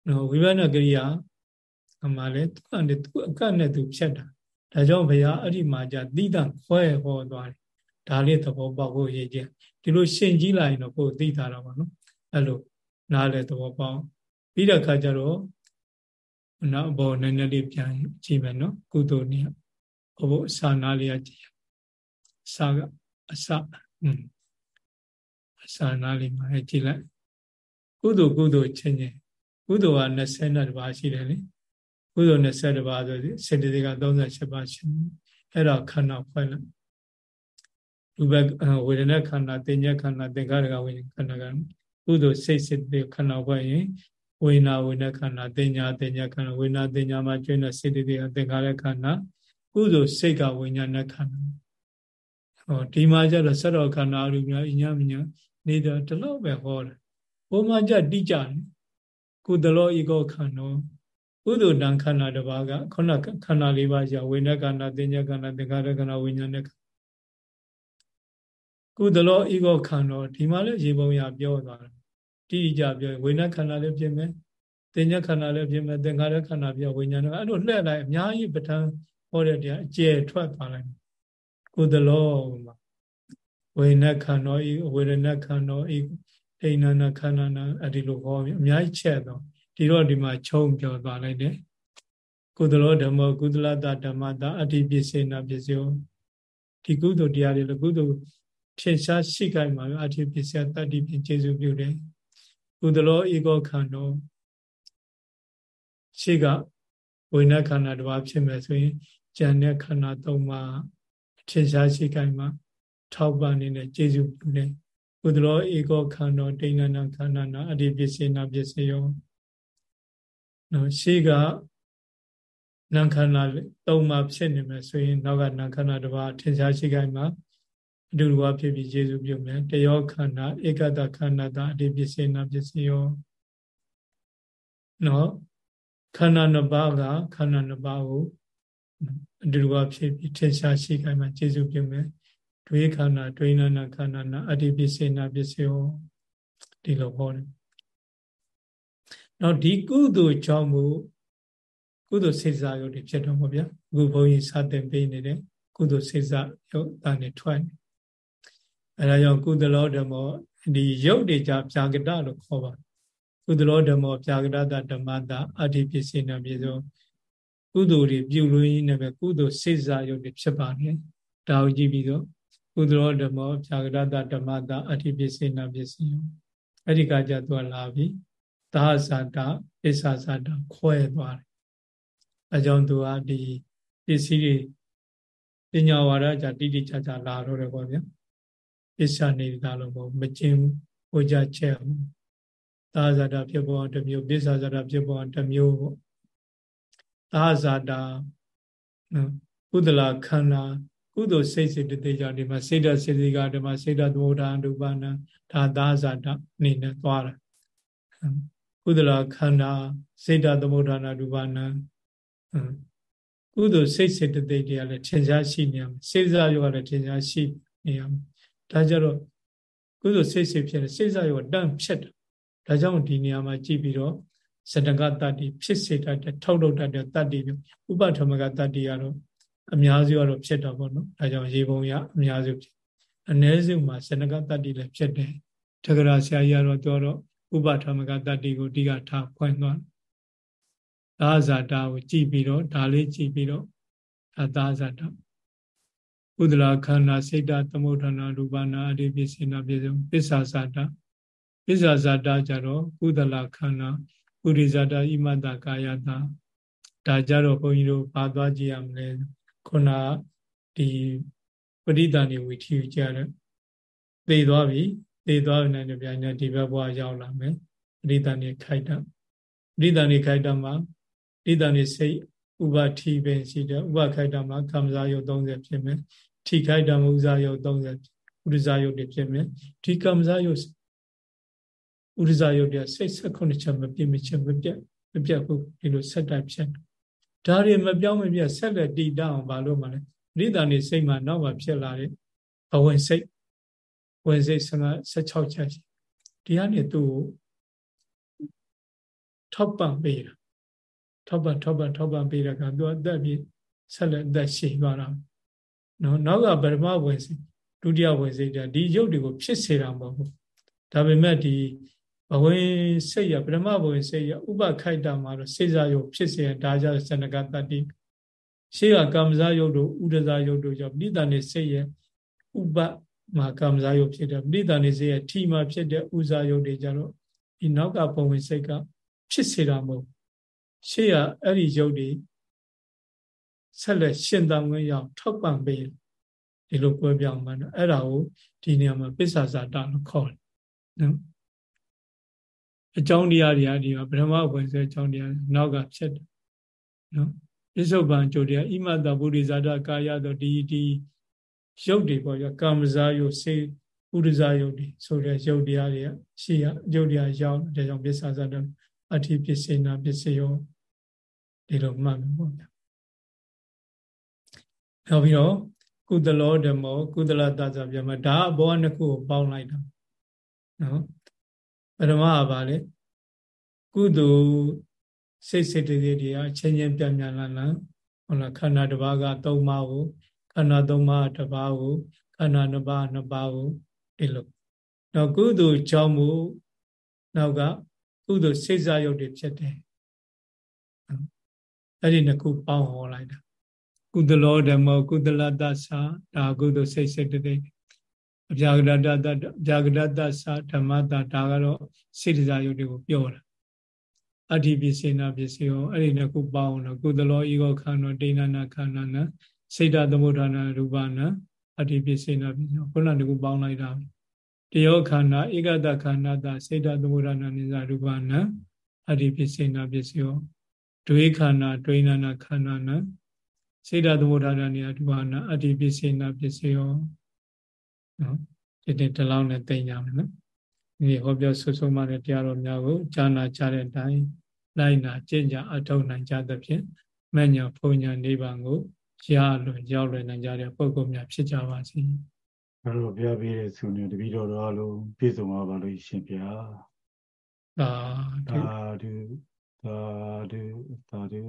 နော်ဝိပဿနာကရိယာအမှလည်းသူကနဲ့သူအကတ်နဲ့သူဖြတ်တာဒါကြောင့်ဘုရားအဲ့ဒီမှာじゃတိတံခွဲဟောသွားတယ်ဒါလေးသဘောပေါက်ဖို့ရည်ကြည် ဒီလိုရှင်းကြည့်လိုက်ရင်တော့ကိုယ်သိတာတော့ပါနော်အဲ့လိုနားလဲသဘောပေါက်ပြီးတဲ့အခါကျတော့နောက်ဘောနည်းနည်းလေးပြန်ကြည့်မယ်နော်ကုသိုလ်နည်းဘဘအစာနာလေးရကြည့်အစာကအစာอืมအစာနာလေးမှာကြည့်လိုက်ကုသိုလ်ကုသိုလ်ချင်းချင်းကုသိုလ်က22ပါးရှိတယ်လေကုသိုလ်22ပါးဆိုစေတသိက်က38ပါးရှိတယ်အဲ့တော့ခန္ဓာဖွဲ့လိုက် လူဘဝေဒနာခန္ဓာတင်ညခန္ဓာသင်္ခါရကဝိညာဉ်ခန္ဓာကကုသိုလ်စိတ်စိတ်တွေခန္ဓာဖွဲ့ရင်ဝေနာဝေနခန္ဓာတင်ညာတင်ညာခန္ဓာဝေနာတင်ညာမှာကျွင်းတဲ့စိတ်တွေသင်္ခါရခန္ဓာကုသိုလ်စိတ်ကဝိညာဏခန္ဓာဟောဒီမှာကျတော့စရောခန္ဓာအရူများအညာမညာနေတော့ဒီလောက်ပဲဟောတယ်ဘုံမှာကြတိကြတယ်ကုသလောဧကောခန္ဓာကုသိုလ်တံခန္ဓာတစ်ပါးကခုနခန္ဓာလေးပါးရှိဝိညာဉ်ခန္ဓာတင်ညာခန္ဓာသင်္ခါရခန္ဓာဝိညာဉ်နဲ့ ကုသလောဧကောခန္ဓာဒီမှာလည်းရေပုံရပြောသွားတယ်တိတိကျပြောဝိညာဉ်ခန္ဓာလည်းဖြစ်မယ်တင်ညာခန္ဓာလည်းဖြစ်မယ်သင်္ခါရခန္ဓာပြောဝိညာဉ်နဲ့အဲ့လိုလှည့်လိုက်အများကြီးပဋ္ဌာန်းဟောတဲ့တရားအကျယ်ထွက်သွားလိုက်ကုသလောမှာဝိညာဉ်ခန္ဓာဤဝေဒနာခန္ဓာဤဒိဏနာခန္ဓာနာအဲ့ဒီလိုဟောပြီးအများကြီးချက်တော့ဒီတော့ဒီမှာခြုံပြောသွားလိုက်တယ်ကုသလောဓမ္မကုသလတဓမ္မတာအတ္တိပစ္စေနာပစ္စယောဒီကုသိုလ်တရားတွေလည်းကုသိုလ် ဖြစ်ရှားရှိခိုင်မှာအတ္တိပစ္စယတတ္တိဖြင့်ကျေစုပြုတယ်ကုသလောဧကောခန္ဓာရှိကဝိညာဉ်ခန္ဓာတစ်ပါးဖြစ်မယ်ဆိုရင်ဉာဏ်နဲ့ခန္ဓာသုံးပါးထင်ရှားရှိခိုင်မှာထောက်ပံ့နေတဲ့ကျေစုပြုတယ်ကုသလောဧကောခန္ဓာဒိဋ္ဌနာခန္ဓာနာအတ္တိပစ္စေနာပစ္စယောနော်ရှိကနံခန္ဓာသုံးပါးဖြစ်နေမယ်ဆိုရင်နောက်ကနံခန္ဓာတစ်ပါးထင်ရှားရှိခိုင်မှာ အတူတူပါဖြစ်ပြီးယေရှုပြုမယ်တယောခန္ဓာဧကတခန္ဓာတာအတိပစ္စေနာပစ္စယောနော်ခန္ဓာနှစ်ပါးကခန္ဓာနှစ်ပါးကိုအတူတူပါဖြစ်ပြီးထင်ရှားရှိခိုင်မှာယေရှုပြုမယ်တွေးခန္ဓာတွေးနာနာခန္ဓာနာအတိပစ္စေနာပစ္စယောဒီလိုဟောတယ်နော်ဒီကုသိုလ်ကြောင့်မို့ကုသိုလ်စေစားရုပ်တွေဖြစ်တော့မှာဗျာအခုဘုန်းကြီးစတင်ပေးနေတဲ့ကုသိုလ်စေစားရုပ်တန်နေထွက်နေ အဲဒါကြောင့်ကုသလောဓမ္မောဒီရုပ်တွေကြပြာကတလို့ခေါ်ပါကုသလောဓမ္မောပြာကတတဓမ္မတာအဋ္ဌိပစ္စေနာပြေဆိုကုသိုလ်တွေပြုလို့ရင်းနဲ့ပဲကုသိုလ်စိတ်စာရုပ်တွေဖြစ်ပါတယ်ဒါကိုကြည့်ပြီးတော့ကုသလောဓမ္မောပြာကတတဓမ္မတာအဋ္ဌိပစ္စေနာပြေစီအဲ့ဒီကကြသွားလာပြီးသာဇာတာပစ္ဆာဇာတာခွဲသွားတယ်အကြောင်းသူကဒီပစ္စည်းတွေပညာဝါဒကြတိတိကျကျလာတော့တယ်ပေါ့ဗျာ ပစ္စနေတာလို့ပေါ့မကျင်ဟိုကြချက်သာဇာတာဖြစ်ပေါ်တစ်မျိုးပစ္ဆာဇာတာဖြစ်ပေါ်တစ်မျိုးပေါ့သာဇာတာကုသလခန္ဓာကုသိုလ်စိတ်စိတ်တည်းကြဒီမှာစိတ်ဓာတ်စေစီကဒီမှာစိတ်ဓာတ်သမုဒ္ဒါအနုပါဏဒါသာဇာတာအနေနဲ့သွားတာကုသလခန္ဓာစိတ်ဓာတ်သမုဒ္ဒါနာဒုပါဏကုသိုလ်စိတ်စိတ်တည်းတွေကလည်းထင်ရှားရှိနေရမယ်စိတ်စားရောကလည်းထင်ရှားရှိနေရမယ် ဒါကြတော့ကုသိုလ်စိတ်စိတ်ဖြစ်တယ်စိတ်စားရောတန့်ဖြစ်တယ်ဒါကြောင့်ဒီနေရာမှာကြည့်ပြီးတော့စတကတတ္တိဖြစ်စေတတ်တဲ့ထောက်ထုတ်တတ်တဲ့တတ္တိဥပထမကတတ္တိကတော့အများစုကတော့ဖြစ်တော့ပေါ့နော်ဒါကြောင့်ရေပုံရအများစုဖြစ်အ ਨੇ စုမှာစတကတတ္တိလည်းဖြစ်တယ်တက္ကရာဆရာကြီးကတော့ပြောတော့ဥပထမကတတ္တိကိုအဓိကထားဖွင့်သွားသာဇာတာကိုကြည့်ပြီးတော့ဒါလေးကြည့်ပြီးတော့သာဇာတာ ကုသလခန္ဓာစိတ်တသမုဋ္ဌာနာရူပနာအရိပစ္စေနာပြေဆုံးပစ္ဆာဇာတာပစ္ဆာဇာတာကြတော့ကုသလခန္ဓာပုရိဇာတာဣမတကာယတာဒါကြတော့ဘုန်းကြီးတို့ဘာသွားကြည့်ရမလဲခုနဒီပရိသဏီဝီထီကြတယ်သေသွားပြီသေသွားပြီနဲ့တပြိုင်နက်ဒီဘက်ဘဝရောက်လာမယ်ပရိသဏီခိုက်တာပရိသဏီခိုက်တာမှာပရိသဏီစိတ်ဥပထီပင်ရှိတယ်ဥပခိုက်တာမှာကမ္မဇာယုတ်30ဖြစ်မယ် ထိခိုက်တာမဥဇာယုတ်30ဥဒဇာယုတ်တွေဖြစ်မယ်ဒီကမ္မဇာယုတ်ဥဒဇာယုတ်တွေစိတ်ဆက်ခုနှစ်ချက်မပြည့်မချက်မပြတ်မပြတ်ဘူးဒီလိုဆက်တိုက်ဖြစ်ဒါတွေမပြောင်းမပြတ်ဆက်လက်တည်တအောင်ဘာလို့မလဲပရိသန်နေစိတ်မှာနောက်မှဖြစ်လာတဲ့ဘဝင်စိတ်ဝင်စိတ်16ချက်ဒီကနေသူ့ကိုထောက်ပံ့ပေးတာထောက်ပံ့ထောက်ပံ့ထောက်ပံ့ပေးတဲ့ကသူအသက်ပြည့်ဆက်လက်အသက်ရှိသွားတာ နော်နောက်ကပရမဝင်စိတ်ဒုတိယဝင်စိတ်ဒီရုပ်တွေကိုဖြစ်စေတာမဟုတ်ဘူးဒါပေမဲ့ဒီဘဝင်စိတ်ရပရမဘဝင်စိတ်ရဥပခိုက်တာမှာတော့စေစားယုတ်ဖြစ်စေဒါကြောင့်စနကတတ္တိရှေးကကာမဇာယုတ်တို့ဥဒဇာယုတ်တို့ကြောင့်ပိဋကနေစိတ်ရဥပမှာကာမဇာယုတ်ဖြစ်တယ်ပိဋကနေစိတ်ရထီမှာဖြစ်တဲ့ဥဇာယုတ်တွေကြတော့ဒီနောက်ကဘဝင်စိတ်ကဖြစ်စေတာမဟုတ်ရှေးကအဲ့ဒီယုတ်တွေ ဆက်လက်ရှင်သန်ခွင့်ရအောင်ထောက်ပံ့ပေးဒီလိုပွဲပြောင်းမှတော့အဲ့ဒါကိုဒီနေရာမှာပစ္ဆာဇာတလို့ခေါ်တယ်နော်အကြောင်းတရားတွေကဒီမှာဗြဟ္မဝင်စေအကြောင်းတရားနောက်ကဖြစ်တယ်နော်ပစ္စုပန်ကြိုတရားဣမတဗုဒ္ဓဇာတကာယတော့ဒီဒီရုပ်တွေပေါ့ရကာမဇာယုစေဥဒဇာယုတ်တွေဆိုတဲ့ရုပ်တရားတွေကရှိရရုပ်တရားရောက်တဲ့ကြောင့်ပစ္ဆာဇာတအဋ္ဌိပစ္စေနာပစ္စယောဒီလိုမှတ်မယ်ပေါ့ဗျာ နောက်ပြီးတော့ကုသလောဓမ္မောကုသလတသဗျာမဒါအဘောနှစ်ခုကိုပေါင်းလိုက်တာနော်ပထမကဘာလဲကုသိုလ်စိတ်စိတ်တွေတွေအချင်းချင်းပြန်ပြန်လာလာဟုတ်လားခန္ဓာတစ်ပါးက၃ပါးကိုခန္ဓာ၃ပါးတစ်ပါးကိုခန္ဓာနှစ်ပါးနှစ်ပါးကိုဒီလိုနောက်ကုသိုလ်ကြောင့်မို့နောက်ကကုသိုလ်စိတ်စားရုပ်တွေဖြစ်တယ်အဲ့ဒီနှစ်ခုပေါင်းဟောလိုက်တာ ကုသလောဓမ္မကုသလတ္တသဒါကုသိုလ်စိတ်စိတ်တွေအပြာကရတ္တအပြာကရတ္တသဓမ္မတာဒါကတော့စိတ်စားရုပ်တွေကိုပြောတာအဋ္ဌိပစ္စေနာပစ္စယောအဲ့ဒီနှစ်ခုပေါင်းတော့ကုသလောဤကောခန္ဓာဒိဏနာခန္ဓာနာစိတ်တသမုဋ္ဌာနာရူပနာအဋ္ဌိပစ္စေနာပစ္စယောခုနကပေါင်းလိုက်တာတယောခန္ဓာဧကတခန္ဓာတာစိတ်တသမုဋ္ဌာနာနိစ္စရူပနာအဋ္ဌိပစ္စေနာပစ္စယောဒွေခန္ဓာဒွေနာနာခန္ဓာနာ စေတသမုဋ္ဌာနာနေရူပနာအဋ္ဌိပစ္စေနာပစ္စယောနော်ဒီတဲ့တလောင်းနဲ့တင်ကြမယ်နော်ဒီဟောပြောဆွဆုံးမတဲ့တရားတော်များကိုဈာနာကြတဲ့အတိုင်းလိုက်နာကျင့်ကြအထောက်နိုင်ကြသဖြင့်မညာဖုန်ညာနိဗ္ဗာန်ကိုရလွန်ရောက်လွယ်နိုင်ကြတဲ့ပုဂ္ဂိုလ်များဖြစ်ကြပါစေ။အဲ့တော့ဘုရားပြည့်တဲ့ဆုနဲ့တပည့်တော်တို့အားလုံးပြည့်စုံပါပါလို့ရှင်ဗျာ။သာဓုသာဓုသာဓုသာဓု